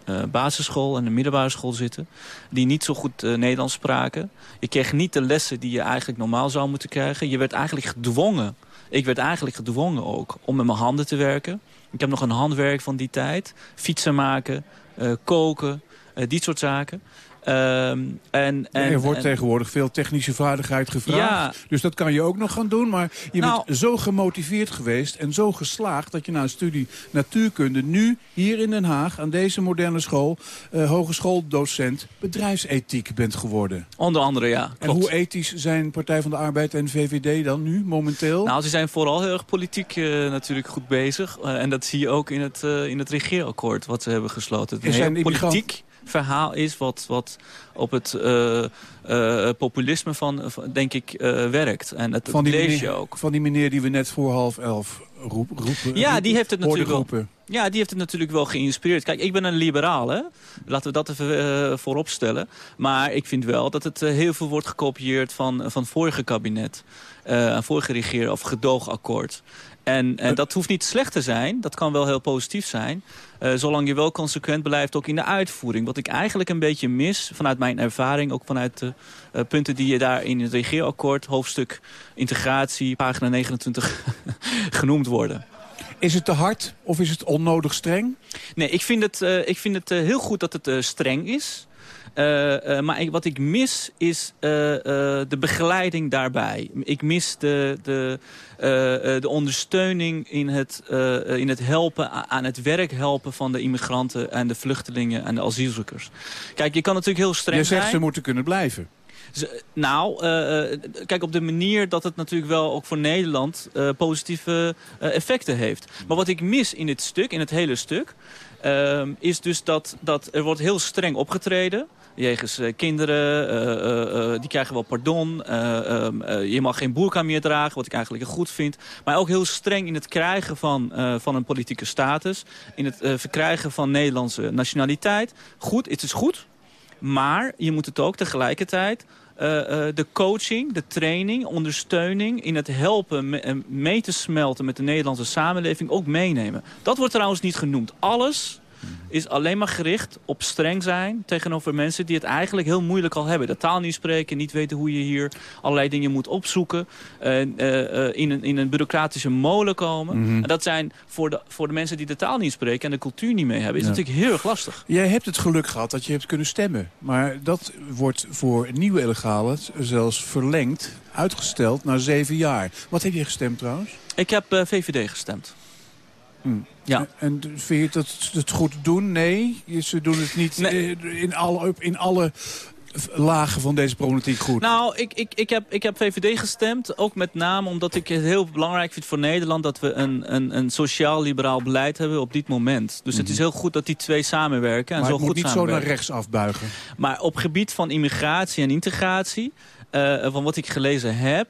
een basisschool en een middelbare school zitten... die niet zo goed Nederlands spraken. Je kreeg niet de lessen die je eigenlijk normaal zou moeten krijgen. Je werd eigenlijk gedwongen. Ik werd eigenlijk gedwongen ook om met mijn handen te werken. Ik heb nog een handwerk van die tijd. Fietsen maken, koken, die soort zaken. Um, en, en, er wordt en, tegenwoordig veel technische vaardigheid gevraagd. Ja. Dus dat kan je ook nog gaan doen. Maar je nou, bent zo gemotiveerd geweest en zo geslaagd... dat je na een studie natuurkunde nu hier in Den Haag... aan deze moderne school, uh, hogeschooldocent bedrijfsethiek bent geworden. Onder andere, ja. En hoe ethisch zijn Partij van de Arbeid en VVD dan nu, momenteel? Nou, ze zijn vooral heel erg politiek uh, natuurlijk goed bezig. Uh, en dat zie je ook in het, in het regeerakkoord wat ze hebben gesloten. Het is heel politiek verhaal is wat, wat op het uh, uh, populisme van, denk ik, uh, werkt. En het, van die lees meneer, je ook. Van die meneer die we net voor half elf roep, roepen. Ja, die heeft het natuurlijk wel. Ja, die heeft het natuurlijk wel geïnspireerd. Kijk, ik ben een liberaal, hè. Laten we dat even voorop stellen. Maar ik vind wel dat het heel veel wordt gekopieerd van, van vorige kabinet. Uh, vorige regeer of gedoogakkoord. En, en dat hoeft niet slecht te zijn. Dat kan wel heel positief zijn. Uh, zolang je wel consequent blijft ook in de uitvoering. Wat ik eigenlijk een beetje mis, vanuit mijn ervaring... ook vanuit de uh, punten die je daar in het regeerakkoord... hoofdstuk integratie, pagina 29, genoemd worden. Is het te hard of is het onnodig streng? Nee, ik vind het, uh, ik vind het heel goed dat het streng is... Uh, uh, maar wat ik mis is uh, de begeleiding daarbij. Ik mis de, de, de ondersteuning in het, in het helpen, aan het werk helpen van de immigranten en de vluchtelingen en de asielzoekers. Kijk, je kan natuurlijk heel streng zijn. Je zegt ze moeten kunnen blijven. Nou, uh, kijk op de manier dat het natuurlijk wel ook voor Nederland uh, positieve uh, effecten heeft. Maar wat ik mis in dit stuk, in het hele stuk, uh, is dus dat, dat er wordt heel streng opgetreden jegens uh, kinderen. Uh, uh, die krijgen wel pardon. je mag geen boerka meer dragen, wat ik eigenlijk goed vind. Maar ook heel streng in het krijgen van, van een politieke status. In het verkrijgen van Nederlandse nationaliteit. Goed, het is goed. Maar je moet het ook tegelijkertijd... de coaching, de training, ondersteuning... in het helpen me mee te smelten met de Nederlandse samenleving ook meenemen. Dat wordt trouwens niet genoemd. Alles is alleen maar gericht op streng zijn tegenover mensen die het eigenlijk heel moeilijk al hebben. De taal niet spreken, niet weten hoe je hier allerlei dingen moet opzoeken. Uh, uh, in, een, in een bureaucratische molen komen. Mm -hmm. En dat zijn voor de, voor de mensen die de taal niet spreken en de cultuur niet mee hebben, is ja. natuurlijk heel erg lastig. Jij hebt het geluk gehad dat je hebt kunnen stemmen. Maar dat wordt voor nieuwe illegalen zelfs verlengd, uitgesteld naar zeven jaar. Wat heb je gestemd trouwens? Ik heb uh, VVD gestemd. Hmm. Ja. En vind je dat het goed doen? Nee, ze doen het niet nee. in, alle, in alle lagen van deze problematiek goed? Nou, ik, ik, ik, heb, ik heb VVD gestemd. Ook met name omdat ik het heel belangrijk vind voor Nederland... dat we een, een, een sociaal-liberaal beleid hebben op dit moment. Dus mm -hmm. het is heel goed dat die twee samenwerken. En maar zo het moet goed niet zo naar rechts afbuigen. Maar op gebied van immigratie en integratie... Uh, van wat ik gelezen heb...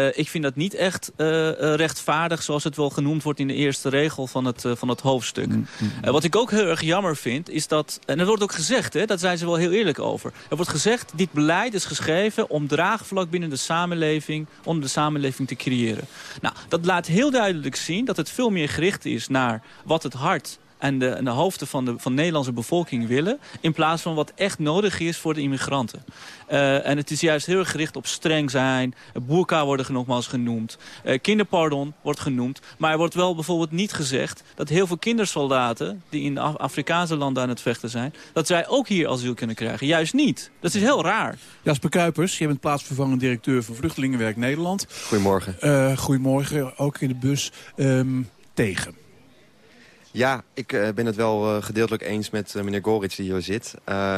Uh, ik vind dat niet echt uh, uh, rechtvaardig, zoals het wel genoemd wordt in de eerste regel van het, van het hoofdstuk. Mm -hmm. wat ik ook heel erg jammer vind, is dat, en er wordt ook gezegd, hè, dat zijn ze wel heel eerlijk over. Er wordt gezegd, dit beleid is geschreven om draagvlak binnen de samenleving, om de samenleving te creëren. Nou, dat laat heel duidelijk zien dat het veel meer gericht is naar wat het hart en de, en de hoofden van de, van de Nederlandse bevolking willen... in plaats van wat echt nodig is voor de immigranten. Uh, en het is juist heel erg gericht op streng zijn. Boerka worden nogmaals genoemd. Uh, kinderpardon wordt genoemd. Maar er wordt wel bijvoorbeeld niet gezegd... dat heel veel kindersoldaten die in Af Afrikaanse landen aan het vechten zijn... dat zij ook hier asiel kunnen krijgen. Juist niet. Dat is heel raar. Jasper Kuipers, je bent plaatsvervangend directeur van Vluchtelingenwerk Nederland. Goedemorgen. Uh, goedemorgen, ook in de bus. Um, tegen. Ja, ik uh, ben het wel uh, gedeeltelijk eens met uh, meneer Gorits die hier zit.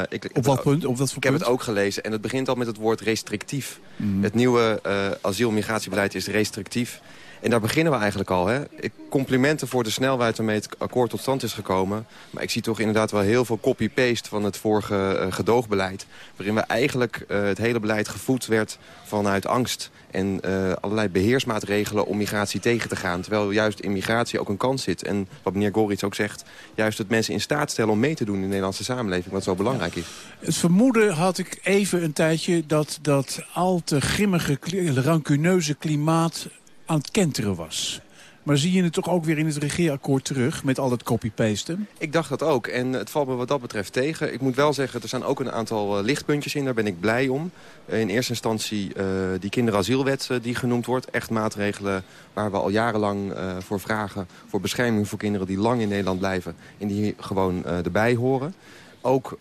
Ik, op wat punt? Op wat voor ik heb het ook gelezen en het begint al met het woord restrictief. Mm. Het nieuwe asiel- en migratiebeleid is restrictief. En daar beginnen we eigenlijk al. Hè? Ik, complimenten voor de snelheid waarmee het akkoord tot stand is gekomen. Maar ik zie toch inderdaad wel heel veel copy-paste van het vorige gedoogbeleid. Waarin we eigenlijk het hele beleid gevoed werd vanuit angst. En uh, allerlei beheersmaatregelen om migratie tegen te gaan. Terwijl juist in migratie ook een kans zit. En wat meneer Goritz ook zegt, juist dat mensen in staat stellen om mee te doen in de Nederlandse samenleving. Wat zo belangrijk is. Het vermoeden had ik even een tijdje dat dat al te grimmige, rancuneuze klimaat aan het kenteren was. Maar zie je het toch ook weer in het regeerakkoord terug met al dat copy-pasten? Ik dacht dat ook. En het valt me wat dat betreft tegen. Ik moet wel zeggen, er staan ook een aantal uh, lichtpuntjes in. Daar ben ik blij om. Uh, in eerste instantie uh, die kinderasielwet die genoemd wordt. Echt maatregelen waar we al jarenlang voor vragen. Voor bescherming voor kinderen die lang in Nederland blijven. En die gewoon erbij horen ook uh,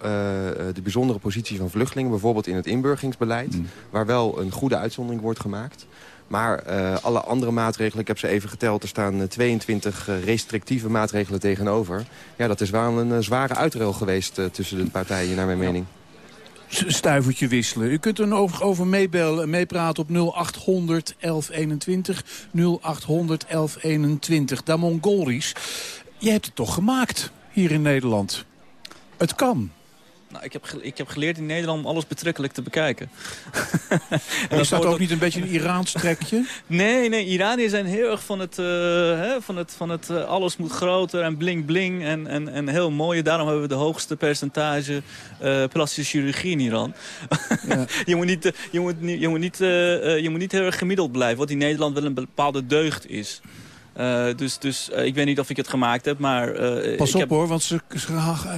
de bijzondere positie van vluchtelingen, bijvoorbeeld in het inburgingsbeleid, mm. waar wel een goede uitzondering wordt gemaakt. Maar uh, alle andere maatregelen, ik heb ze even geteld... er staan 22 uh, restrictieve maatregelen tegenover. Ja, dat is wel een zware uitruil geweest tussen de partijen, naar mijn ja. mening. Stuivertje wisselen. U kunt er over, over meebellen, meepraten op 0800 1121. 0800 1121. Damon Golris, je hebt het toch gemaakt hier in Nederland? Het kan. Nou, ik, heb ik heb geleerd in Nederland om alles betrekkelijk te bekijken. en is dat ook niet een beetje een Iraans trekje? nee, nee, Iraniërs zijn heel erg van het, uh, hè, van het, van het uh, alles moet groter en bling bling en, en, en heel mooi. Daarom hebben we de hoogste percentage uh, plastische chirurgie in Iran. Ja. je, moet niet, je, moet, je, moet niet, je moet niet heel erg gemiddeld blijven, wat in Nederland wel een bepaalde deugd is. Uh, dus dus uh, ik weet niet of ik het gemaakt heb, maar... Uh, Pas op heb... hoor, want ze,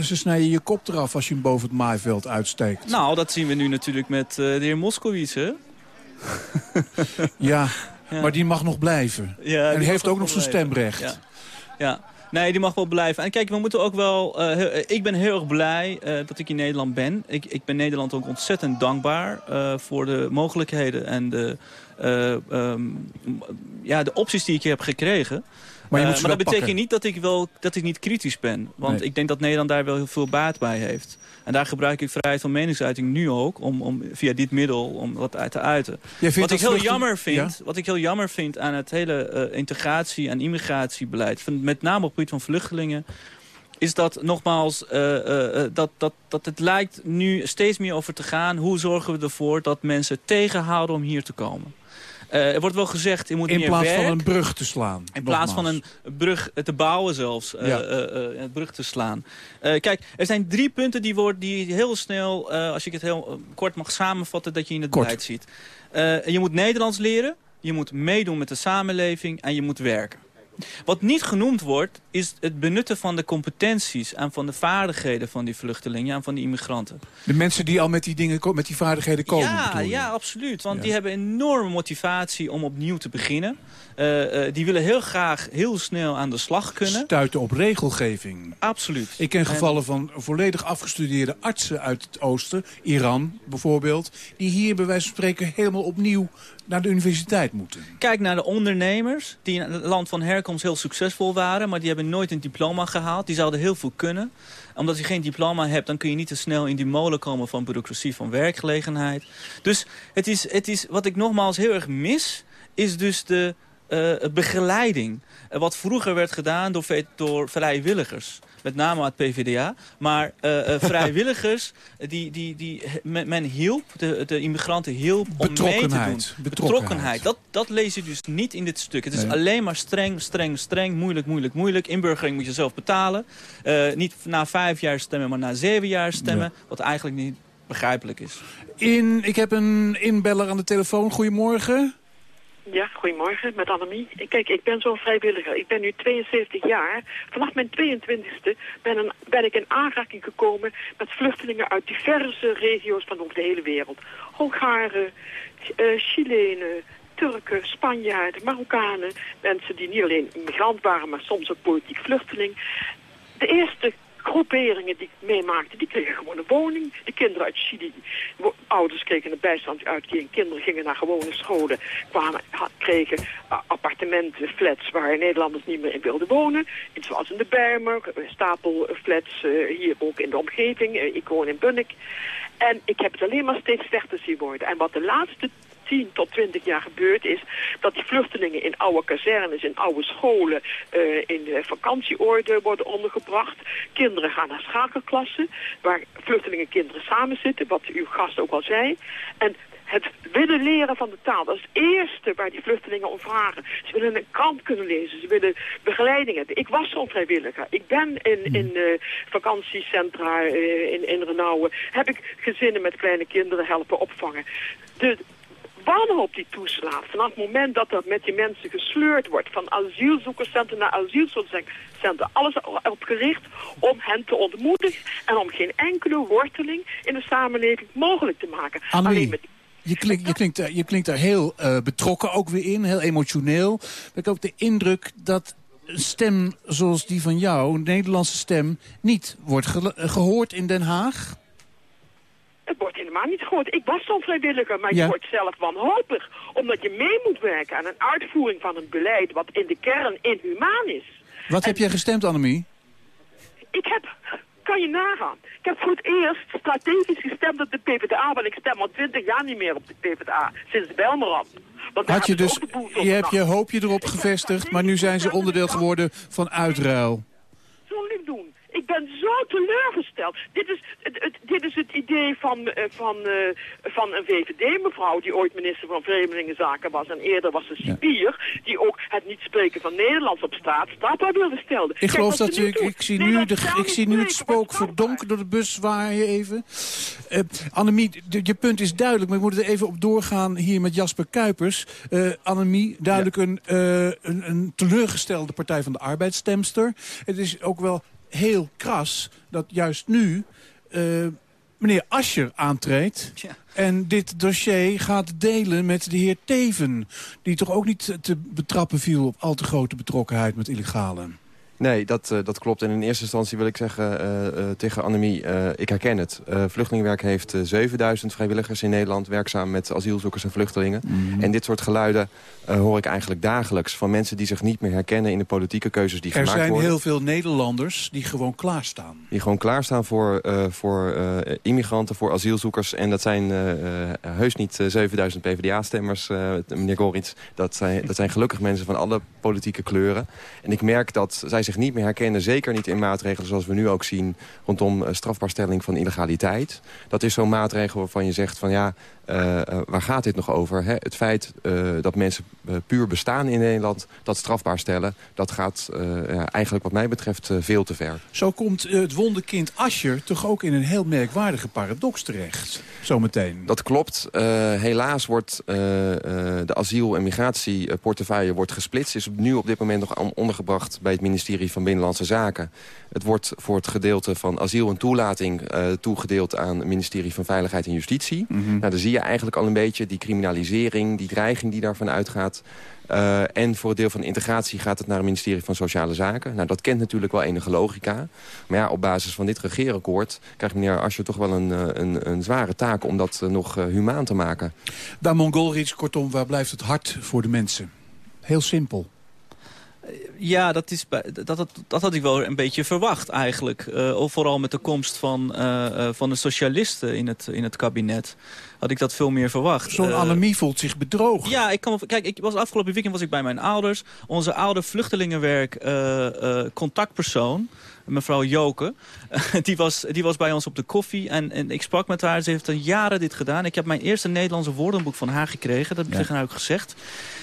ze snijden je kop eraf als je hem boven het maaiveld uitsteekt. Nou, dat zien we nu natuurlijk met de heer Moskowitz, hè? ja, ja, maar die mag nog blijven. Ja, en die heeft ook nog zijn stemrecht. Ja. ja. Nee, die mag wel blijven. En kijk, we moeten ook wel... Uh, heel, ik ben heel erg blij uh, dat ik in Nederland ben. Ik, ik ben Nederland ook ontzettend dankbaar uh, voor de mogelijkheden en de, um, ja, de opties die ik heb gekregen. Maar, maar dat betekent pakken. niet dat ik, wel, dat ik niet kritisch ben. Want Nee. ik denk dat Nederland daar wel heel veel baat bij heeft. En daar gebruik ik vrijheid van meningsuiting nu ook, om, om via dit middel, om wat uit te uiten. Wat ik heel jammer vind, Ja? wat ik heel jammer vind aan het hele eh, integratie- en immigratiebeleid, van, met name op het gebied van vluchtelingen, is dat nogmaals eh, eh, eh, dat, dat, dat het lijkt nu steeds meer over te gaan. Hoe zorgen we ervoor dat mensen tegenhouden om hier te komen? Eh, er wordt wel gezegd, je moet In meer plaats werk. van een brug te slaan. In plaats van een brug te bouwen zelfs, eh, Ja. eh, een brug te slaan. Kijk, er zijn drie punten die, wordt, die heel snel, als ik het heel kort mag samenvatten, dat je in het Kort. beleid ziet. Je moet Nederlands leren, je moet meedoen met de samenleving en je moet werken. Wat niet genoemd wordt, is het benutten van de competenties en van de vaardigheden van die vluchtelingen en van die immigranten. De mensen die al met die, dingen, met die vaardigheden komen, Ja, ja, absoluut. Want Ja. die hebben enorme motivatie om opnieuw te beginnen. Eh, eh, die willen heel graag heel snel aan de slag kunnen. Stuiten op regelgeving. Absoluut. Ik ken En- gevallen van volledig afgestudeerde artsen uit het oosten, Iran bijvoorbeeld, die hier bij wijze van spreken helemaal opnieuw naar de universiteit moeten. Kijk naar de ondernemers die in het land van herkomst heel succesvol waren... maar die hebben nooit een diploma gehaald. Die zouden heel veel kunnen. Omdat je geen diploma hebt, dan kun je niet te snel in die molen komen... van bureaucratie van werkgelegenheid. Dus het is, het is, wat ik nogmaals heel erg mis, is dus de eh, begeleiding. Wat vroeger werd gedaan door, door vrijwilligers. Met name uit PvdA. Maar eh, eh, vrijwilligers, die, die, die, men, men hielp, de, de immigranten hielp om mee te doen. Betrokkenheid. Betrokkenheid. Dat, dat lees je dus niet in dit stuk. Het is Nee. alleen maar streng, streng, streng, moeilijk, moeilijk, moeilijk. Inburgering moet je zelf betalen. Eh, niet na vijf jaar stemmen, maar na zeven jaar stemmen. Wat eigenlijk niet begrijpelijk is. In, ik heb een inbeller aan de telefoon. Goedemorgen. Ja, goedemorgen, met Annemie. Kijk, ik ben zo'n vrijwilliger. Ik ben nu 72 jaar. Vanaf mijn 22e ben, ben ik in aanraking gekomen met vluchtelingen uit diverse regio's van over de hele wereld. Hongaren, eh, Chilenen, Turken, Spanjaarden, Marokkanen. Mensen die niet alleen immigrant waren, maar soms ook politiek vluchteling. De eerste groeperingen die ik meemaakte, die kregen gewoon een woning. De kinderen uit Chili, ouders kregen een bijstandsuitkering. Kinderen gingen naar gewone scholen, kwamen, kregen uh, appartementen, flats waar Nederlanders niet meer in wilden wonen. Zoals in de Bijlmer, eh, stapelflats eh, hier ook in de omgeving. Eh, ik woon in Bunnik. En ik heb het alleen maar steeds slechter zien worden. En wat de laatste 10 tot 20 jaar gebeurd is... dat die vluchtelingen in oude kazernes, in oude scholen... eh, in de vakantieorde worden ondergebracht. Kinderen gaan naar schakelklassen... waar vluchtelingenkinderen samen zitten, wat uw gast ook al zei. En het willen leren van de taal, dat is het eerste waar die vluchtelingen om vragen. Ze willen een krant kunnen lezen, ze willen begeleiding hebben. Ik was zo'n vrijwilliger. Ik ben in, in eh, vakantiecentra eh, in, in Renauwen, heb ik gezinnen met kleine kinderen helpen opvangen. De wanhoop die toeslaat, vanaf het moment dat er met die mensen gesleurd wordt, van asielzoekerscentrum naar asielzoekerscentrum, alles erop gericht om hen te ontmoedigen en om geen enkele worteling in de samenleving mogelijk te maken. Alleen met je klinkt, je, klinkt, daar- je klinkt daar heel eh, betrokken ook weer in, heel emotioneel. Ik heb ook de indruk dat een stem zoals die van jou, een Nederlandse stem, niet wordt eh, gehoord in Den Haag. Het wordt helemaal niet gehoord. Ik was zo'n vrijwilliger, maar Ja. je wordt zelf wanhopig. Omdat je mee moet werken aan een uitvoering van een beleid wat in de kern inhumaan is. Wat heb jij gestemd, Annemie? Ik heb, kan je nagaan, ik heb voor het eerst strategisch gestemd op de PvdA, want ik stem al twintig jaar niet meer op de PvdA, sinds de Belmerand. Want Had je dus, je hebt je hoopje erop gevestigd, maar nu zijn ze onderdeel geworden van uitruil. Zo lief doen. Ik ben zo teleurgesteld. Dit is het, het- dit is het idee van, eh, van, eh, van een VVD-mevrouw die ooit minister van Vreemdelingenzaken was. En eerder was ze cipier, die ook het niet spreken van Nederlands op straat strafbaar wilde stellen. Ik Kijk geloof dat nu ik, zie Nee, nu, de, ik zie nu het spook verdonken door de bus zwaaien even. Eh Annemie, de- je punt is duidelijk, maar ik moet er even op doorgaan hier met Jasper Kuipers. Eh Annemie, duidelijk een, een, een teleurgestelde Partij van de Arbeidsstemster. Het is ook wel heel kras dat juist nu eh, meneer Ascher aantreedt... en dit dossier gaat delen met de heer Teven... die toch ook niet te betrappen viel op al te grote betrokkenheid met illegalen. Nee, dat, eh, dat klopt. En in eerste instantie wil ik zeggen eh, eh, tegen Annemie, ik herken het. Vluchtelingenwerk heeft eh, 7000 vrijwilligers in Nederland... werkzaam met asielzoekers en vluchtelingen. Mhm. En dit soort geluiden hoor ik eigenlijk dagelijks... van mensen die zich niet meer herkennen in de politieke keuzes die Er gemaakt zijn worden. heel veel Nederlanders die gewoon klaarstaan. Die gewoon klaarstaan voor, voor immigranten, voor asielzoekers. En dat zijn heus niet eh, 7000 PvdA-stemmers, meneer Gorits. Dat zijn, dat zijn gelukkig mensen van alle politieke kleuren. En ik merk dat zij zich niet meer herkennen. Zeker niet in maatregelen zoals we nu ook zien... rondom eh, strafbaarstelling van illegaliteit. Dat is zo'n maatregel waarvan je zegt van ja... eh, eh, waar gaat dit nog over? Hè? Het feit eh, dat mensen puur bestaan in Nederland... dat strafbaar stellen, dat gaat ja, eigenlijk wat mij betreft veel te ver. Zo komt het wonderkind Ascher toch ook in een heel merkwaardige paradox terecht. Zometeen. Dat klopt. Helaas wordt de asiel- en migratieportefeuille wordt gesplitst. Is nu op dit moment nog on- ondergebracht bij het ministerie van Binnenlandse Zaken. Het wordt voor het gedeelte van asiel en toelating eh, toegedeeld aan het ministerie van Veiligheid en Justitie. Nou, dan zie je eigenlijk al een beetje die criminalisering, die dreiging die daarvan uitgaat. Eh, en voor het deel van integratie gaat het naar het ministerie van Sociale Zaken. Nou, dat kent natuurlijk wel enige logica. Maar ja, op basis van dit regeerakkoord krijgt meneer Ascher toch wel een, eh, een, een zware taak om dat nog eh, humaan te maken. Daar Mongolrits, kortom, waar blijft het hart voor de mensen? Heel simpel. Ja, dat, is, dat, dat, dat had ik wel een beetje verwacht eigenlijk. Of vooral met de komst van, eh, eh, van de socialisten in het, in het kabinet. Had ik dat veel meer verwacht. Zo'n Eh, Annemie voelt zich bedrogen. Ja, ik kan, kijk, ik was afgelopen weekend was ik bij mijn ouders. Onze oude vluchtelingenwerk eh, eh, contactpersoon, mevrouw Joke, die, was, die was bij ons op de koffie. En, en ik sprak met haar, ze heeft al jaren dit gedaan. Ik heb mijn eerste Nederlandse woordenboek van haar gekregen. Dat heb ik Ja. tegen haar ook gezegd.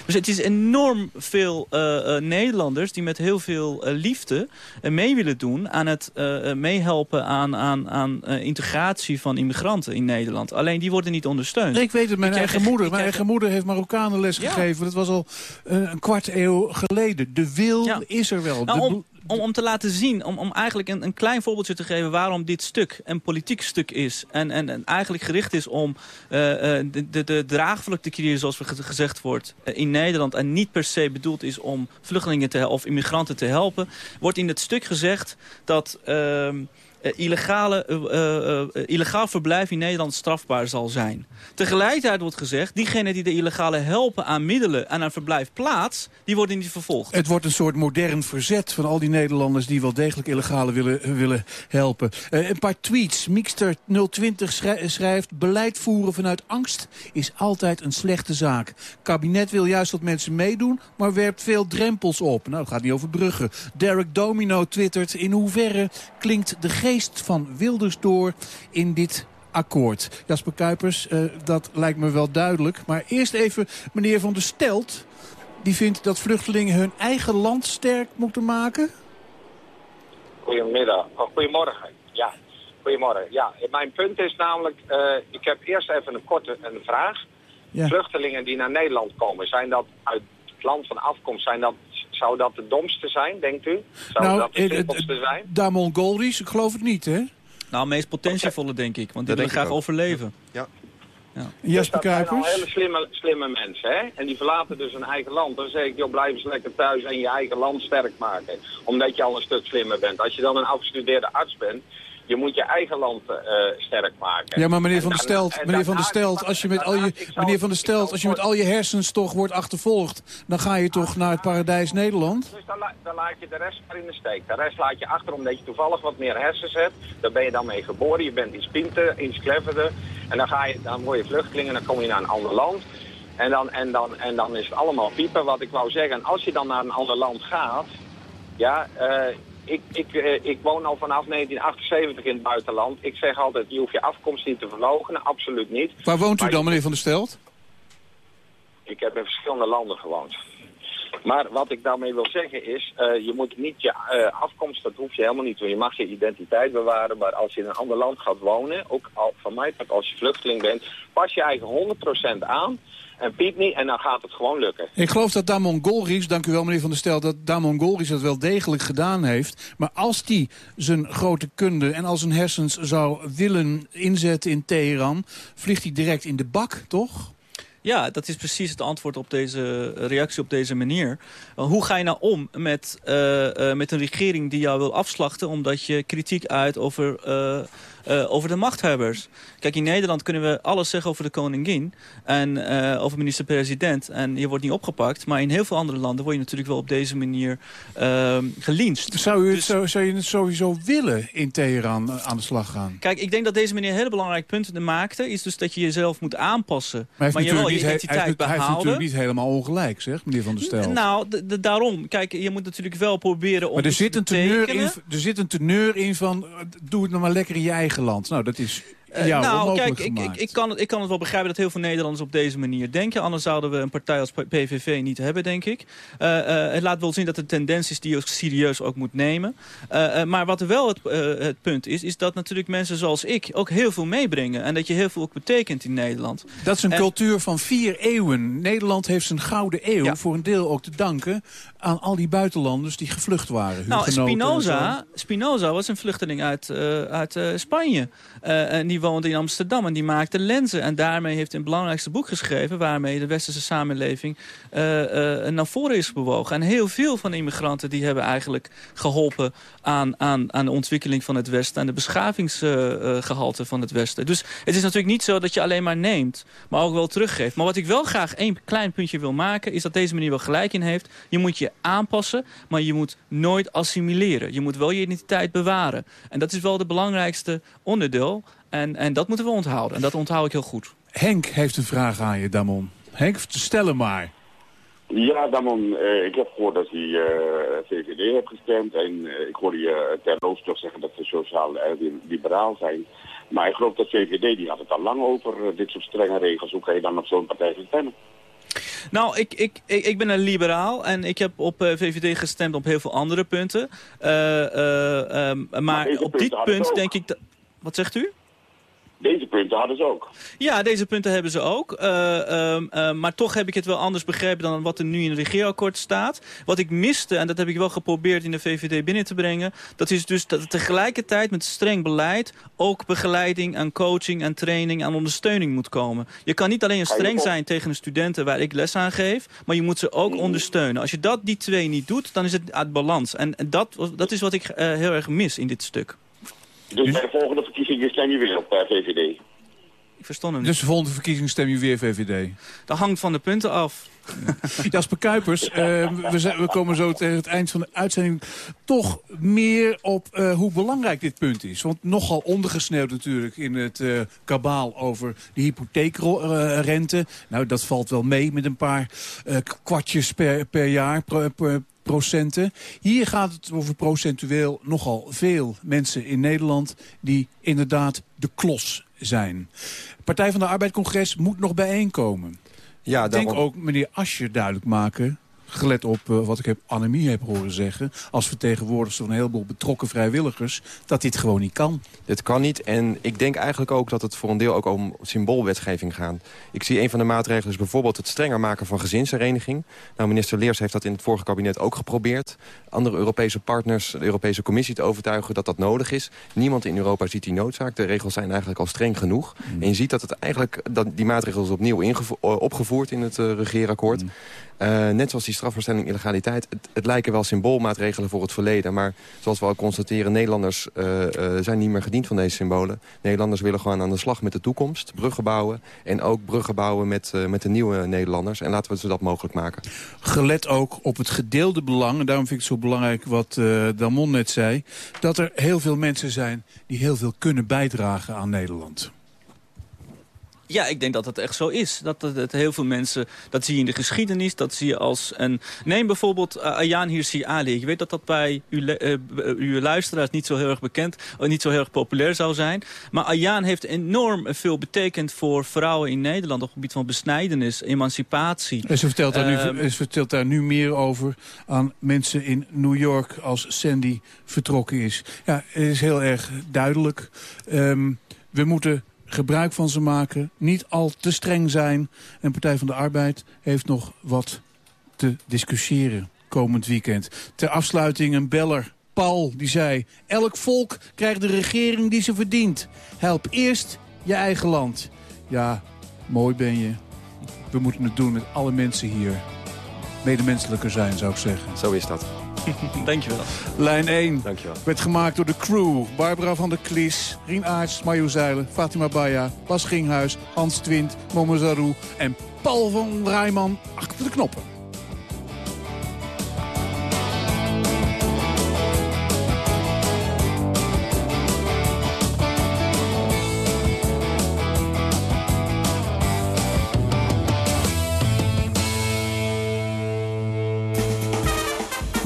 Dus het is enorm veel eh, eh, Nederlanders die met heel veel liefde mee willen doen aan het eh, eh, meehelpen aan, aan, aan eh, integratie van immigranten in Nederland. Alleen die worden niet ondersteund. Ik weet het, mijn Ik eigen moeder. Mijn eigen moeder heeft Marokkanenles Ja. gegeven. Dat was al eh, een kwart eeuw geleden. De wil Ja. is er wel. Nou, om, om, om te laten zien, om, om eigenlijk een, een klein voorbeeldje te geven... waarom dit stuk een politiek stuk is. En, en, en eigenlijk gericht is om eh, eh, de, de, de draagvlak te creëren, zoals gezegd wordt... in Nederland en niet per se bedoeld is om vluchtelingen te, of immigranten te helpen... wordt in het stuk gezegd dat... ehm, eh, illegale, eh, eh, eh, illegaal verblijf in Nederland strafbaar zal zijn. Tegelijkertijd wordt gezegd, diegenen die de illegale helpen aan middelen en aan verblijfplaats, die worden niet vervolgd. Het wordt een soort modern verzet van al die Nederlanders... die wel degelijk illegale willen, willen helpen. Eh, een paar tweets. Mixter 020 schrij- schrijft... beleid voeren vanuit angst is altijd een slechte zaak. Kabinet wil juist dat mensen meedoen... maar werpt veel drempels op. Nou, dat gaat niet over bruggen. Derek Domino twittert... in hoeverre klinkt de geest van Wilders door in dit akkoord. Jasper Kuipers, eh, dat lijkt me wel duidelijk. Maar eerst even meneer Van der Stelt... Die vindt dat vluchtelingen hun eigen land sterk moeten maken? Goedemiddag. Oh, goedemorgen. Ja, goedemorgen. Ja, mijn punt is namelijk, eh, ik heb eerst even een korte een vraag. Ja. Vluchtelingen die naar Nederland komen, zijn dat uit het land van afkomst, zijn dat, zou dat de domste zijn, denkt u? Zou dat de eh, eh, simpelste zijn? Damon Golries, ik geloof het niet, hè? Nou, meest potentievolle denk ik, want die willen graag ook. overleven. Ja. Jasper dat zijn al hele slimme, slimme mensen, hè? En die verlaten dus hun eigen land. Dan zeg ik, joh, blijf eens lekker thuis en je eigen land sterk maken. Omdat je al een stuk slimmer bent. Als je dan een afgestudeerde arts bent, je moet je eigen land eh, sterk maken. Ja, maar meneer En Van der Stelt, en meneer Van der Stelt, als je met al je, meneer Van der Stelt, als je met al je hersens toch wordt achtervolgd, dan ga je toch naar het paradijs Nederland? Dus dan, la- dan laat je de rest maar in de steek. De rest laat je achter omdat je toevallig wat meer hersens hebt. Daar ben je dan mee geboren. Je bent iets pinter, iets cleverder. En dan, ga je, dan word je vluchteling en dan kom je naar een ander land. En dan, en, dan, en dan is het allemaal piepen. Wat ik wou zeggen, als je dan naar een ander land gaat... Ja, eh, ik, ik, eh, ik woon al vanaf 1978 in het buitenland. Ik zeg altijd, je hoeft je afkomst niet te verloochenen. Absoluut niet. Waar woont u Maar dan, meneer Van der Stelt? ik heb in verschillende landen gewoond. Maar wat ik daarmee wil zeggen is, eh, je moet niet je eh, afkomst, dat hoef je helemaal niet doen. Je mag je identiteit bewaren, maar als je in een ander land gaat wonen, ook al, van mij als je vluchteling bent, pas je eigen 100% aan en piep niet en dan gaat het gewoon lukken. Ik geloof dat Damon Golries, dank u wel meneer Van der Stelt, dat Damon Golries dat wel degelijk gedaan heeft. Maar als die zijn grote kunde en al zijn hersens zou willen inzetten in Teheran, vliegt hij direct in de bak, toch? Ja, dat is precies het antwoord op deze reactie op deze manier. Uh, hoe ga je nou om met, uh, met een regering die jou wil afslachten... omdat je kritiek uit over, uh, over de machthebbers? Kijk, in Nederland kunnen we alles zeggen over de koningin... en uh, over minister-president en je wordt niet opgepakt. Maar in heel veel andere landen word je natuurlijk wel op deze manier uh, gelinst. Zou, u het, Dus- zo, zou je het sowieso willen in Teheran uh, aan de slag gaan? Kijk, ik denk dat deze meneer een hele belangrijk punt maakte... is dus dat je jezelf moet aanpassen. Maar, hij maar heeft je wel je identiteit hij, heeft- hij heeft natuurlijk niet helemaal ongelijk, zeg, meneer Van der Stelt. Nou, daarom. Kijk, je moet natuurlijk wel proberen om Maar er zit, een teneur in, er zit een teneur in van, doe het nou maar lekker in je eigen land. Nou, dat is Eh, jou nou, kijk, ik, ik, ik, kan het, ik kan het wel begrijpen dat heel veel Nederlanders op deze manier denken. Anders zouden we een partij als PVV niet hebben, denk ik. Eh, eh, het laat wel zien dat een tendens is die je serieus ook moet nemen. Maar wat wel het, het punt is, is dat natuurlijk mensen zoals ik ook heel veel meebrengen. En dat je heel veel ook betekent in Nederland. Dat is een En- cultuur van vier eeuwen. Nederland heeft zijn gouden eeuw Ja. voor een deel ook te danken aan al die buitenlanders die gevlucht waren. Nou, Spinoza, Spinoza was een vluchteling uit, uit Spanje. En die woonde in Amsterdam en die maakte lenzen. En daarmee heeft hij een belangrijkste boek geschreven... waarmee de westerse samenleving eh, eh, naar voren is bewogen. En heel veel van de immigranten die hebben eigenlijk geholpen... aan, aan, aan de ontwikkeling van het Westen... en de beschavingsgehalte van het Westen. Dus het is natuurlijk niet zo dat je alleen maar neemt... maar ook wel teruggeeft. Maar wat ik wel graag één klein puntje wil maken... is dat deze meneer wel gelijk in heeft. Je moet je aanpassen, maar je moet nooit assimileren. Je moet wel je identiteit bewaren. En dat is wel het belangrijkste onderdeel. En, en dat moeten we onthouden. En dat onthoud ik heel goed. Henk heeft een vraag aan je, Damon. Henk, stel hem maar. Ja, Damon, eh, ik heb gehoord dat hij eh, VVD heeft gestemd. En eh, ik hoorde je terloops toch zeggen dat ze sociaal eh, liberaal zijn. Maar ik geloof dat VVD, die had het al lang over dit soort strenge regels. Hoe kan je dan op zo'n partij gaan stemmen? Nou, ik, ik, ik, ik ben een liberaal en ik heb op eh, VVD gestemd op heel veel andere punten. Eh, eh, ehm, maar deze op dit punt denk ik... dat- Wat zegt u? Deze punten hadden ze ook. Ja, deze punten hebben ze ook. Eh, ehm, eh, maar toch heb ik het wel anders begrepen dan wat er nu in het regeerakkoord staat. Wat ik miste, en dat heb ik wel geprobeerd in de VVD binnen te brengen... dat is dus dat er tegelijkertijd met streng beleid... ook begeleiding en coaching en training en ondersteuning moet komen. Je kan niet alleen streng zijn tegen de studenten waar ik les aan geef... maar je moet ze ook ondersteunen. Als je dat, die twee niet doet, dan is het uit balans. En, en dat, dat is wat ik eh, heel erg mis in dit stuk. Dus bij de volgende verkiezingen stem je weer op uh, VVD? Ik verstond hem Dus de volgende verkiezingen stem je weer VVD? Dat hangt van de punten af. Jasper Kuipers, uh, we, zijn, we, komen zo tegen het eind van de uitzending toch meer op uh, hoe belangrijk dit punt is. Want nogal ondergesneeuwd natuurlijk in het uh, kabaal over de hypotheekrente. nou, dat valt wel mee met een paar kwartjes per, per jaar, per, procenten. Hier gaat het over procentueel nogal veel mensen in Nederland... die inderdaad de klos zijn. Partij van de Arbeid-congres moet nog bijeenkomen. Ja, Ik denk daarom... ook meneer Ascher duidelijk maken gelet op uh, wat ik heb Annemie heb horen zeggen... als vertegenwoordigster van een heleboel betrokken vrijwilligers... dat dit gewoon niet kan. Dit kan niet en ik denk eigenlijk ook dat het voor een deel ook om symboolwetgeving gaat. Ik zie een van de maatregelen is bijvoorbeeld het strenger maken van gezinshereniging. Nou, minister Leers heeft dat in het vorige kabinet ook geprobeerd. Andere Europese partners, de Europese Commissie te overtuigen dat dat nodig is. Niemand in Europa ziet die noodzaak. De regels zijn eigenlijk al streng genoeg. Mm. En je ziet dat, het eigenlijk, dat die maatregelen is opnieuw opgevoerd in het uh, regeerakkoord. Mm. Uh, net zoals die strafverstelling illegaliteit. Het, het, lijken wel symboolmaatregelen voor het verleden. Maar zoals we al constateren, Nederlanders uh, uh, zijn niet meer gediend van deze symbolen. Nederlanders willen gewoon aan de slag met de toekomst. Bruggen bouwen. En ook bruggen bouwen met, met de nieuwe Nederlanders. En laten we ze dat mogelijk maken. Gelet ook op het gedeelde belang. En daarom vind ik het zo belangrijk wat Damon net zei. Dat er heel veel mensen zijn die heel veel kunnen bijdragen aan Nederland. Ja, ik denk dat het echt zo is. Dat, het heel veel mensen, dat zie je in de geschiedenis, dat zie je als een... Neem bijvoorbeeld uh, Ayaan Hirsi Ali. Je weet dat dat bij uw, uh, uw luisteraars niet zo heel erg bekend, uh, niet zo heel erg populair zou zijn. Maar Ayaan heeft enorm veel betekend voor vrouwen in Nederland op het gebied van besnijdenis, emancipatie. En ze vertelt, daar nu, ehm, ze vertelt daar nu meer over aan mensen in New York als Sandy vertrokken is. Ja, het is heel erg duidelijk. Um, we moeten gebruik van ze maken. Niet al te streng zijn. En Partij van de Arbeid heeft nog wat te discussiëren komend weekend. Ter afsluiting een beller, Paul, die zei... elk volk krijgt de regering die ze verdient. Help eerst je eigen land. Ja, mooi ben je. We moeten het doen met alle mensen hier. Medemenselijker zijn, zou ik zeggen. Zo is dat. Dankjewel. Lijn 1 Dankjewel. werd gemaakt door de crew. Barbara van der Klis, Rien Aarts, Mayo Zeilen, Fatima Baya, Bas Ginghuis, Hans Twint, Momo Zarou en Paul van Rijman achter de knoppen.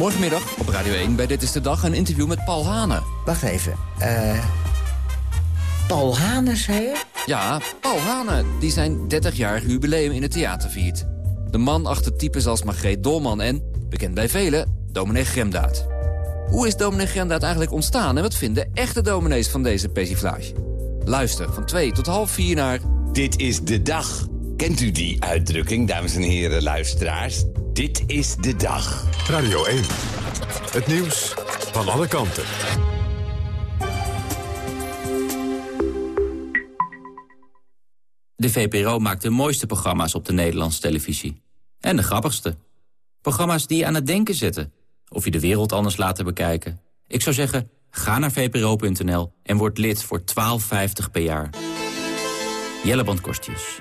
Morgenmiddag op Radio 1 bij Dit is de Dag een interview met Paul Hane. Wacht even. Uh, Paul Hane, zei je? Ja, Paul Hane, die zijn 30-jarig jubileum in het theater viert. De man achter types als Margreet Dolman en, bekend bij velen, dominee Gremdaad. Hoe is dominee Gremdaad eigenlijk ontstaan en wat vinden echte dominees van deze persiflage? Luister van 2 tot half 4 naar... Dit is de dag. Kent u die uitdrukking, dames en heren luisteraars? Dit is de dag. Radio 1. Het nieuws van alle kanten. De VPRO maakt de mooiste programma's op de Nederlandse televisie. En de grappigste. Programma's die je aan het denken zetten. Of je de wereld anders laten bekijken. Ik zou zeggen, ga naar vpro.nl en word lid voor 12,50 per jaar. Jelle Bandkostjes.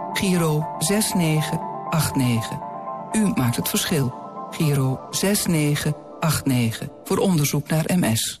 Giro 6989. U maakt het verschil. Giro 6989. Voor onderzoek naar MS.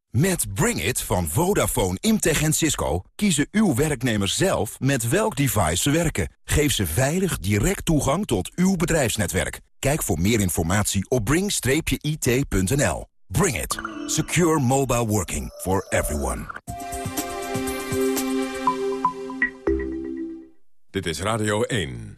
Met Bring It van Vodafone, Imtech en Cisco kiezen uw werknemers zelf met welk device ze werken. Geef ze veilig direct toegang tot uw bedrijfsnetwerk. Kijk voor meer informatie op bring-it.nl. Bring It. Secure mobile working for everyone. Dit is Radio 1.